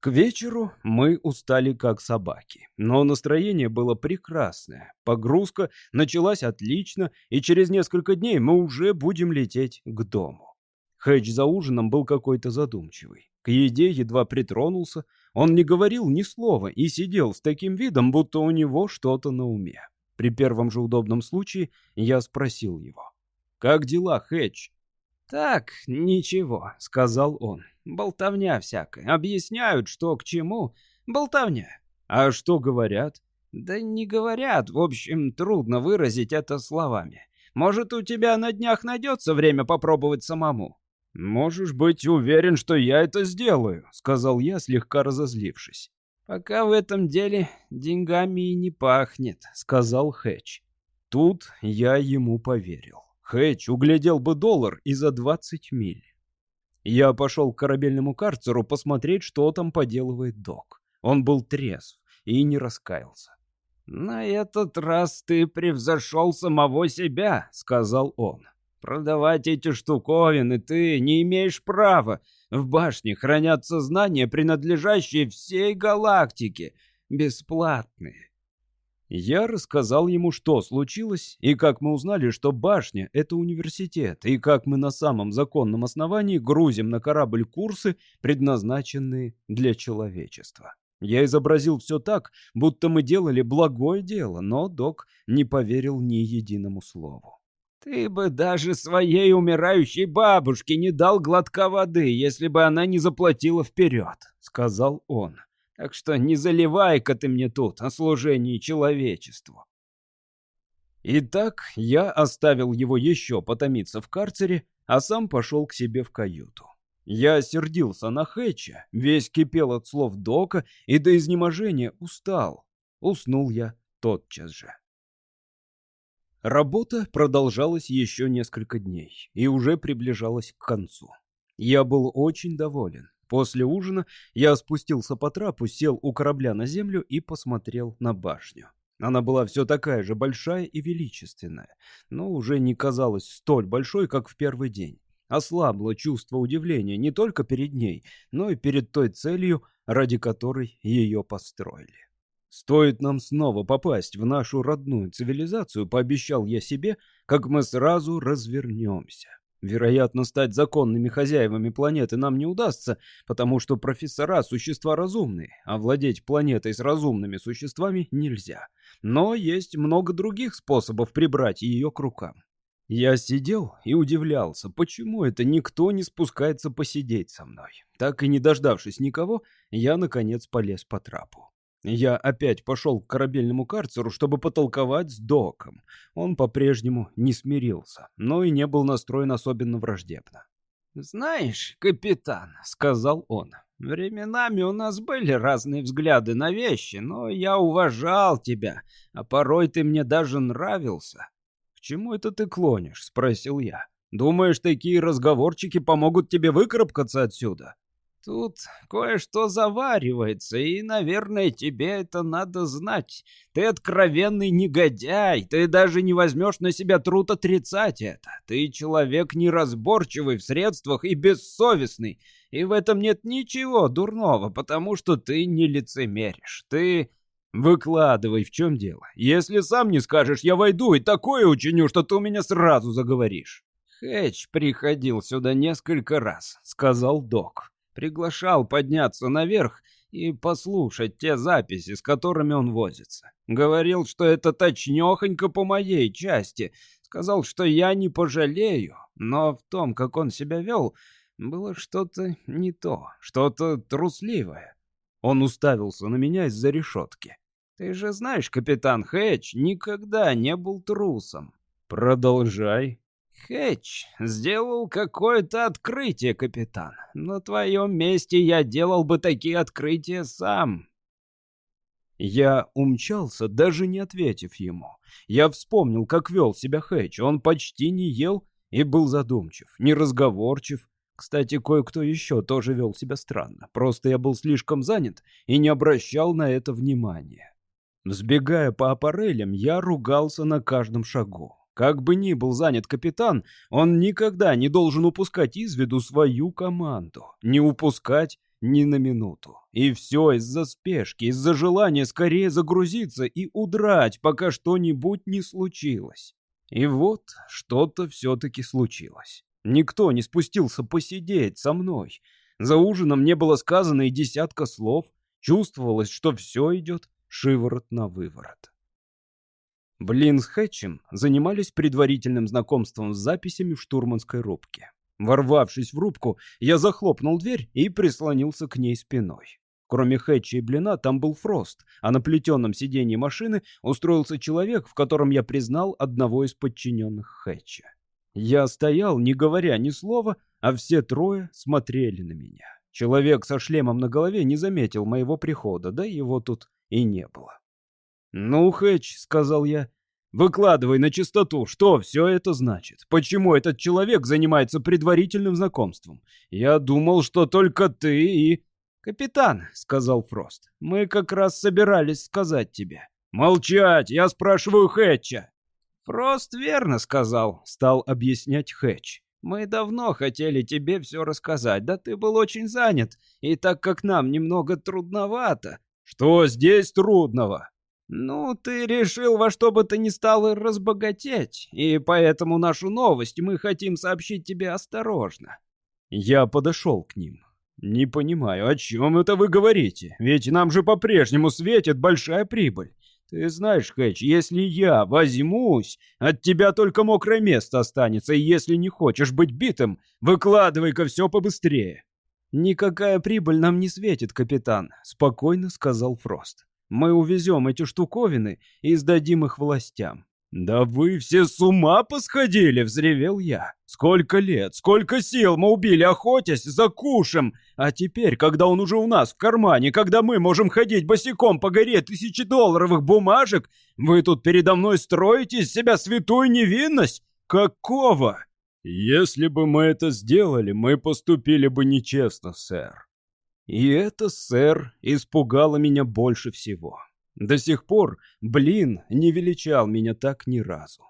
К вечеру мы устали как собаки, но настроение было прекрасное. Погрузка началась отлично, и через несколько дней мы уже будем лететь к дому. Хэтч за ужином был какой-то задумчивый. К еде едва притронулся, он не говорил ни слова и сидел с таким видом, будто у него что-то на уме. При первом же удобном случае я спросил его. «Как дела, Хэтч?» «Так, ничего», — сказал он. «Болтовня всякая. Объясняют, что к чему. Болтовня». «А что говорят?» «Да не говорят. В общем, трудно выразить это словами. Может, у тебя на днях найдется время попробовать самому?» «Можешь быть уверен, что я это сделаю», — сказал я, слегка разозлившись. «Пока в этом деле деньгами и не пахнет», — сказал Хэтч. Тут я ему поверил. Хэтч углядел бы доллар и за 20 миль. Я пошел к корабельному карцеру посмотреть, что там поделывает док. Он был трезв и не раскаялся. «На этот раз ты превзошел самого себя», — сказал он. «Продавать эти штуковины ты не имеешь права. В башне хранятся знания, принадлежащие всей галактике, бесплатные. Я рассказал ему, что случилось, и как мы узнали, что башня — это университет, и как мы на самом законном основании грузим на корабль курсы, предназначенные для человечества. Я изобразил все так, будто мы делали благое дело, но док не поверил ни единому слову. «Ты бы даже своей умирающей бабушке не дал глотка воды, если бы она не заплатила вперед», — сказал он. Так что не заливай-ка ты мне тут о служении человечеству. Итак, я оставил его еще потомиться в карцере, а сам пошел к себе в каюту. Я сердился на Хэтча, весь кипел от слов Дока и до изнеможения устал. Уснул я тотчас же. Работа продолжалась еще несколько дней и уже приближалась к концу. Я был очень доволен. После ужина я спустился по трапу, сел у корабля на землю и посмотрел на башню. Она была все такая же большая и величественная, но уже не казалась столь большой, как в первый день. Ослабло чувство удивления не только перед ней, но и перед той целью, ради которой ее построили. Стоит нам снова попасть в нашу родную цивилизацию, пообещал я себе, как мы сразу развернемся. Вероятно, стать законными хозяевами планеты нам не удастся, потому что профессора — существа разумные, а владеть планетой с разумными существами нельзя. Но есть много других способов прибрать ее к рукам. Я сидел и удивлялся, почему это никто не спускается посидеть со мной. Так и не дождавшись никого, я, наконец, полез по трапу. Я опять пошел к корабельному карцеру, чтобы потолковать с доком. Он по-прежнему не смирился, но и не был настроен особенно враждебно. «Знаешь, капитан», — сказал он, — «временами у нас были разные взгляды на вещи, но я уважал тебя, а порой ты мне даже нравился». «К чему это ты клонишь?» — спросил я. «Думаешь, такие разговорчики помогут тебе выкарабкаться отсюда?» Тут кое-что заваривается, и, наверное, тебе это надо знать. Ты откровенный негодяй, ты даже не возьмешь на себя труд отрицать это. Ты человек неразборчивый в средствах и бессовестный, и в этом нет ничего дурного, потому что ты не лицемеришь. Ты... Выкладывай, в чем дело. Если сам не скажешь, я войду и такое учиню, что ты у меня сразу заговоришь. Хэтч приходил сюда несколько раз, сказал док. Приглашал подняться наверх и послушать те записи, с которыми он возится. Говорил, что это точнёхонько по моей части. Сказал, что я не пожалею, но в том, как он себя вел, было что-то не то, что-то трусливое. Он уставился на меня из-за решетки. «Ты же знаешь, капитан Хэтч никогда не был трусом». «Продолжай», Хэтч сделал какое-то открытие, капитан. На твоем месте я делал бы такие открытия сам. Я умчался, даже не ответив ему. Я вспомнил, как вел себя Хэтч. Он почти не ел и был задумчив, неразговорчив. Кстати, кое-кто еще тоже вел себя странно. Просто я был слишком занят и не обращал на это внимания. Взбегая по аппарелям, я ругался на каждом шагу. Как бы ни был занят капитан, он никогда не должен упускать из виду свою команду. Не упускать ни на минуту. И все из-за спешки, из-за желания скорее загрузиться и удрать, пока что-нибудь не случилось. И вот что-то все-таки случилось. Никто не спустился посидеть со мной. За ужином не было сказано и десятка слов. Чувствовалось, что все идет шиворот на выворот. Блин с Хэтчем занимались предварительным знакомством с записями в штурманской рубке. Ворвавшись в рубку, я захлопнул дверь и прислонился к ней спиной. Кроме Хэтча и Блина, там был Фрост, а на плетеном сиденье машины устроился человек, в котором я признал одного из подчиненных Хэтча. Я стоял, не говоря ни слова, а все трое смотрели на меня. Человек со шлемом на голове не заметил моего прихода, да его тут и не было. «Ну, Хэтч», — сказал я, Выкладывай на чистоту, что все это значит. Почему этот человек занимается предварительным знакомством? Я думал, что только ты и... «Капитан», — сказал Фрост, — «мы как раз собирались сказать тебе». «Молчать! Я спрашиваю Хэтча!» «Фрост верно сказал», — стал объяснять Хэтч. «Мы давно хотели тебе все рассказать, да ты был очень занят, и так как нам немного трудновато...» «Что здесь трудного?» «Ну, ты решил во что бы то ни стало разбогатеть, и поэтому нашу новость мы хотим сообщить тебе осторожно». Я подошел к ним. «Не понимаю, о чем это вы говорите? Ведь нам же по-прежнему светит большая прибыль. Ты знаешь, Хэтч, если я возьмусь, от тебя только мокрое место останется, и если не хочешь быть битым, выкладывай-ка все побыстрее». «Никакая прибыль нам не светит, капитан», — спокойно сказал Фрост. Мы увезем эти штуковины и сдадим их властям». «Да вы все с ума посходили!» — взревел я. «Сколько лет, сколько сил мы убили, охотясь за кушем! А теперь, когда он уже у нас в кармане, когда мы можем ходить босиком по горе тысячедолларовых бумажек, вы тут передо мной строите из себя святую невинность? Какого?» «Если бы мы это сделали, мы поступили бы нечестно, сэр», и это, сэр, испугало меня больше всего. До сих пор, блин, не величал меня так ни разу.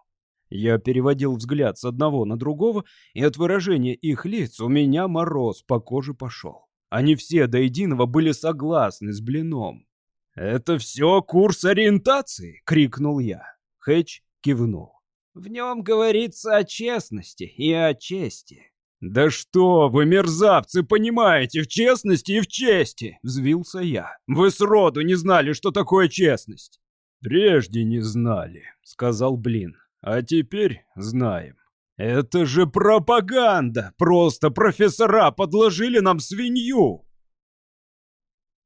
Я переводил взгляд с одного на другого, и от выражения их лиц у меня мороз по коже пошел. Они все до единого были согласны с блином. «Это все курс ориентации!» — крикнул я. Хэтч кивнул. «В нем говорится о честности и о чести. «Да что вы, мерзавцы, понимаете в честности и в чести!» — взвился я. «Вы сроду не знали, что такое честность!» «Прежде не знали», — сказал Блин. «А теперь знаем». «Это же пропаганда! Просто профессора подложили нам свинью!»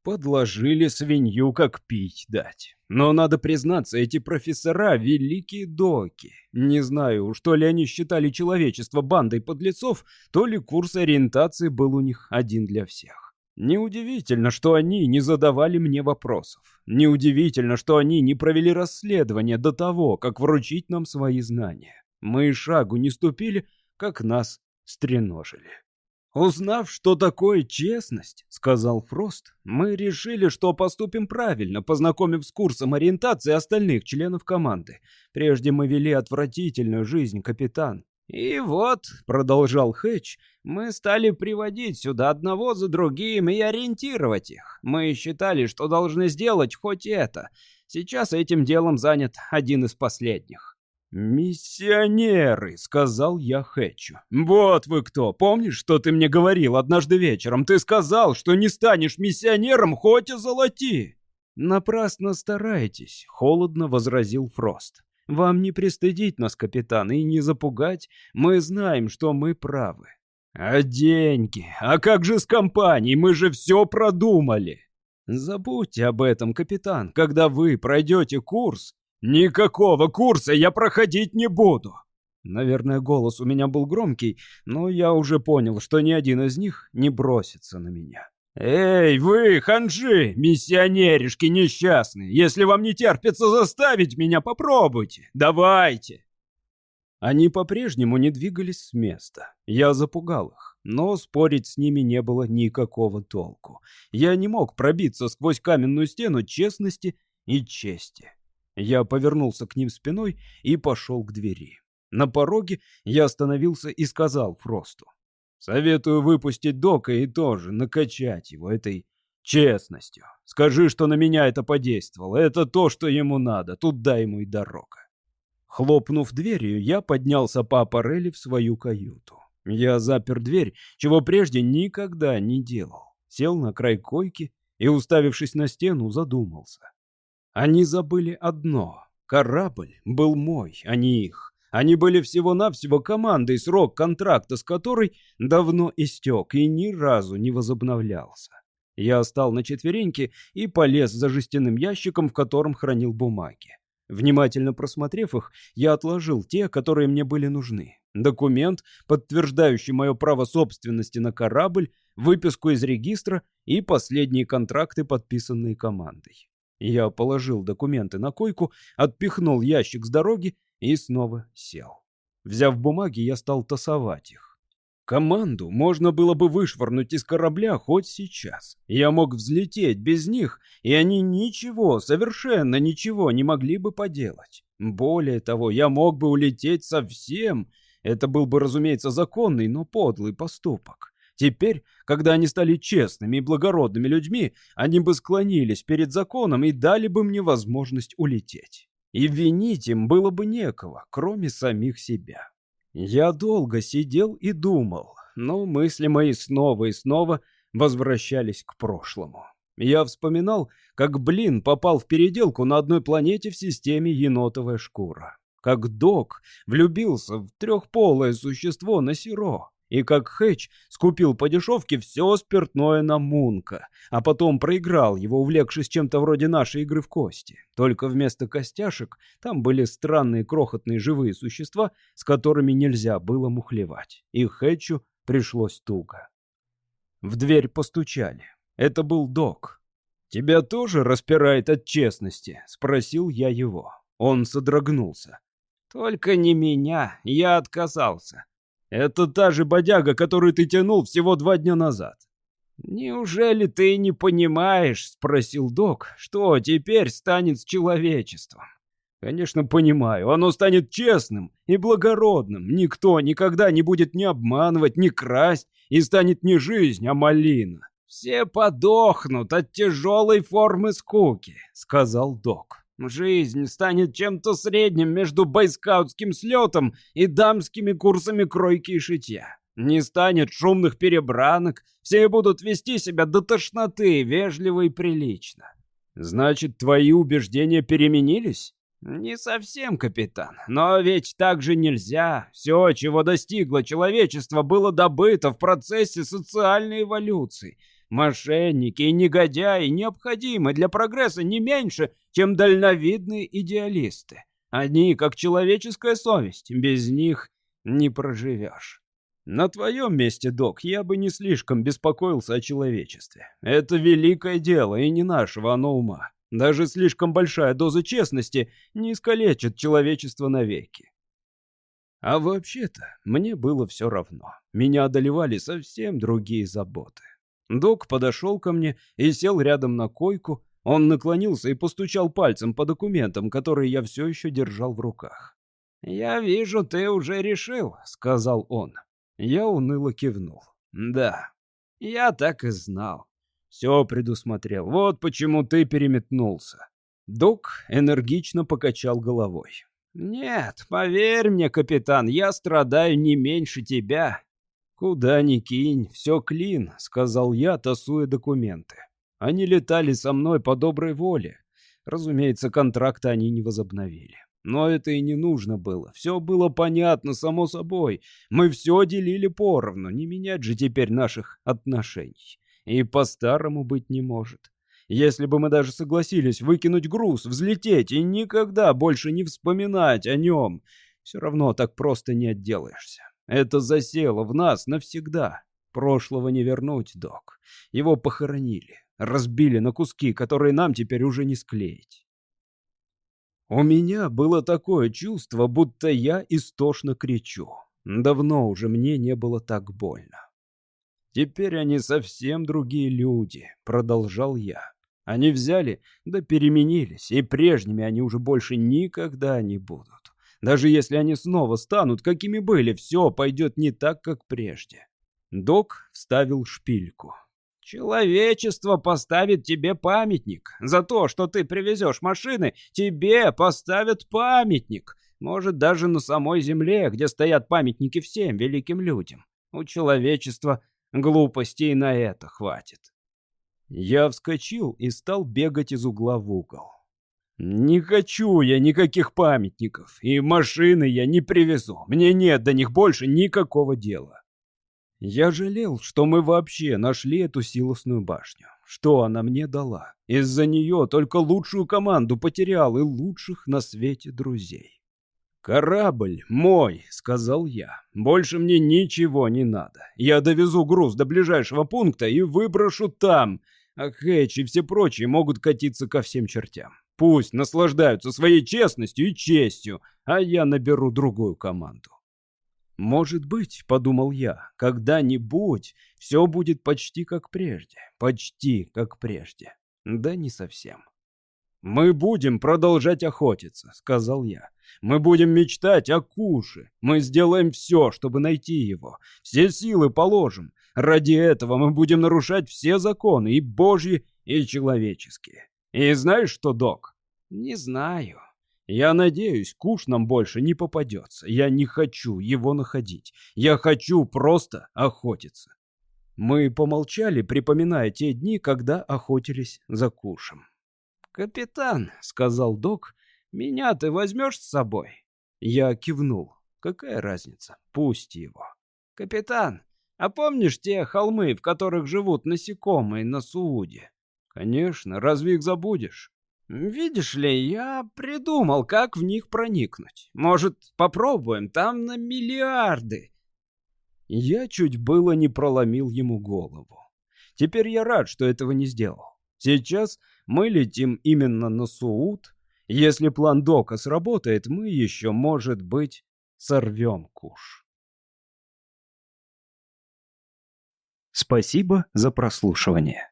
Подложили свинью, как пить дать. Но надо признаться, эти профессора — великие доки. Не знаю, что ли они считали человечество бандой подлецов, то ли курс ориентации был у них один для всех. Неудивительно, что они не задавали мне вопросов. Неудивительно, что они не провели расследование до того, как вручить нам свои знания. Мы шагу не ступили, как нас стреножили. «Узнав, что такое честность, — сказал Фрост, — мы решили, что поступим правильно, познакомив с курсом ориентации остальных членов команды. Прежде мы вели отвратительную жизнь, капитан. И вот, — продолжал Хэтч, — мы стали приводить сюда одного за другим и ориентировать их. Мы считали, что должны сделать хоть это. Сейчас этим делом занят один из последних. «Миссионеры», — сказал я Хэтчу. «Вот вы кто! Помнишь, что ты мне говорил однажды вечером? Ты сказал, что не станешь миссионером, хоть и золоти!» «Напрасно стараетесь», — холодно возразил Фрост. «Вам не пристыдить нас, капитан, и не запугать. Мы знаем, что мы правы». «А деньги? А как же с компанией? Мы же все продумали!» «Забудьте об этом, капитан. Когда вы пройдете курс, «Никакого курса я проходить не буду!» Наверное, голос у меня был громкий, но я уже понял, что ни один из них не бросится на меня. «Эй, вы, ханжи, миссионеришки несчастные! Если вам не терпится заставить меня, попробуйте! Давайте!» Они по-прежнему не двигались с места. Я запугал их, но спорить с ними не было никакого толку. Я не мог пробиться сквозь каменную стену честности и чести. Я повернулся к ним спиной и пошел к двери. На пороге я остановился и сказал Фросту. «Советую выпустить Дока и тоже накачать его этой честностью. Скажи, что на меня это подействовало. Это то, что ему надо. Туда ему и дорога». Хлопнув дверью, я поднялся по аппарели в свою каюту. Я запер дверь, чего прежде никогда не делал. Сел на край койки и, уставившись на стену, задумался. Они забыли одно. Корабль был мой, а не их. Они были всего-навсего командой, срок контракта с которой давно истек и ни разу не возобновлялся. Я встал на четвереньки и полез за жестяным ящиком, в котором хранил бумаги. Внимательно просмотрев их, я отложил те, которые мне были нужны. Документ, подтверждающий мое право собственности на корабль, выписку из регистра и последние контракты, подписанные командой. Я положил документы на койку, отпихнул ящик с дороги и снова сел. Взяв бумаги, я стал тасовать их. Команду можно было бы вышвырнуть из корабля хоть сейчас. Я мог взлететь без них, и они ничего, совершенно ничего не могли бы поделать. Более того, я мог бы улететь совсем. Это был бы, разумеется, законный, но подлый поступок. Теперь, когда они стали честными и благородными людьми, они бы склонились перед законом и дали бы мне возможность улететь. И винить им было бы некого, кроме самих себя. Я долго сидел и думал, но мысли мои снова и снова возвращались к прошлому. Я вспоминал, как Блин попал в переделку на одной планете в системе енотовая шкура. Как Док влюбился в трехполое существо на Сиро. И как Хэтч скупил по дешевке все спиртное на Мунка, а потом проиграл его, увлекшись чем-то вроде нашей игры в кости. Только вместо костяшек там были странные крохотные живые существа, с которыми нельзя было мухлевать. И Хэтчу пришлось туго. В дверь постучали. Это был Док. «Тебя тоже распирает от честности?» — спросил я его. Он содрогнулся. «Только не меня, я отказался. Это та же бодяга, которую ты тянул всего два дня назад. «Неужели ты не понимаешь, — спросил док, — что теперь станет с человечеством?» «Конечно, понимаю. Оно станет честным и благородным. Никто никогда не будет ни обманывать, ни красть, и станет не жизнь, а малина. Все подохнут от тяжелой формы скуки», — сказал док. Жизнь станет чем-то средним между бойскаутским слетом и дамскими курсами кройки и шитья. Не станет шумных перебранок, все будут вести себя до тошноты, вежливо и прилично. Значит, твои убеждения переменились? Не совсем, капитан, но ведь так же нельзя. Все, чего достигло человечество, было добыто в процессе социальной эволюции — Мошенники и негодяи необходимы для прогресса не меньше, чем дальновидные идеалисты. Они, как человеческая совесть, без них не проживешь. На твоем месте, док, я бы не слишком беспокоился о человечестве. Это великое дело, и не нашего оно ума. Даже слишком большая доза честности не искалечит человечество навеки. А вообще-то, мне было все равно. Меня одолевали совсем другие заботы. Док подошел ко мне и сел рядом на койку. Он наклонился и постучал пальцем по документам, которые я все еще держал в руках. «Я вижу, ты уже решил», — сказал он. Я уныло кивнул. «Да, я так и знал. Все предусмотрел. Вот почему ты переметнулся». Док энергично покачал головой. «Нет, поверь мне, капитан, я страдаю не меньше тебя. «Куда ни кинь, все клин», — сказал я, тасуя документы. Они летали со мной по доброй воле. Разумеется, контракта они не возобновили. Но это и не нужно было. Все было понятно, само собой. Мы все делили поровну. Не менять же теперь наших отношений. И по-старому быть не может. Если бы мы даже согласились выкинуть груз, взлететь и никогда больше не вспоминать о нем, все равно так просто не отделаешься. Это засело в нас навсегда. Прошлого не вернуть, док. Его похоронили, разбили на куски, которые нам теперь уже не склеить. У меня было такое чувство, будто я истошно кричу. Давно уже мне не было так больно. «Теперь они совсем другие люди», — продолжал я. «Они взяли, да переменились, и прежними они уже больше никогда не будут. Даже если они снова станут, какими были, все пойдет не так, как прежде. Док вставил шпильку. Человечество поставит тебе памятник. За то, что ты привезешь машины, тебе поставят памятник. Может, даже на самой земле, где стоят памятники всем великим людям. У человечества глупостей на это хватит. Я вскочил и стал бегать из угла в угол. «Не хочу я никаких памятников, и машины я не привезу. Мне нет до них больше никакого дела». Я жалел, что мы вообще нашли эту силосную башню. Что она мне дала? Из-за нее только лучшую команду потерял и лучших на свете друзей. «Корабль мой», — сказал я. «Больше мне ничего не надо. Я довезу груз до ближайшего пункта и выброшу там. А Хэтч и все прочие могут катиться ко всем чертям. Пусть наслаждаются своей честностью и честью, а я наберу другую команду». «Может быть, — подумал я, — когда-нибудь все будет почти как прежде. Почти как прежде. Да не совсем». «Мы будем продолжать охотиться», — сказал я. «Мы будем мечтать о Куше. Мы сделаем все, чтобы найти его. Все силы положим. Ради этого мы будем нарушать все законы, и божьи, и человеческие. И знаешь что, док?» «Не знаю», я надеюсь, куш нам больше не попадется. Я не хочу его находить. Я хочу просто охотиться. Мы помолчали, припоминая те дни, когда охотились за кушем. «Капитан», — сказал док, — «меня ты возьмешь с собой?» Я кивнул. «Какая разница? Пусть его». «Капитан, а помнишь те холмы, в которых живут насекомые на Сууде?» «Конечно, разве их забудешь?» «Видишь ли, я придумал, как в них проникнуть. Может, попробуем? Там на миллиарды». Я чуть было не проломил ему голову. Теперь я рад, что этого не сделал. Сейчас мы летим именно на Сууд. Если план Дока сработает, мы еще, может быть, сорвем куш. Спасибо за прослушивание.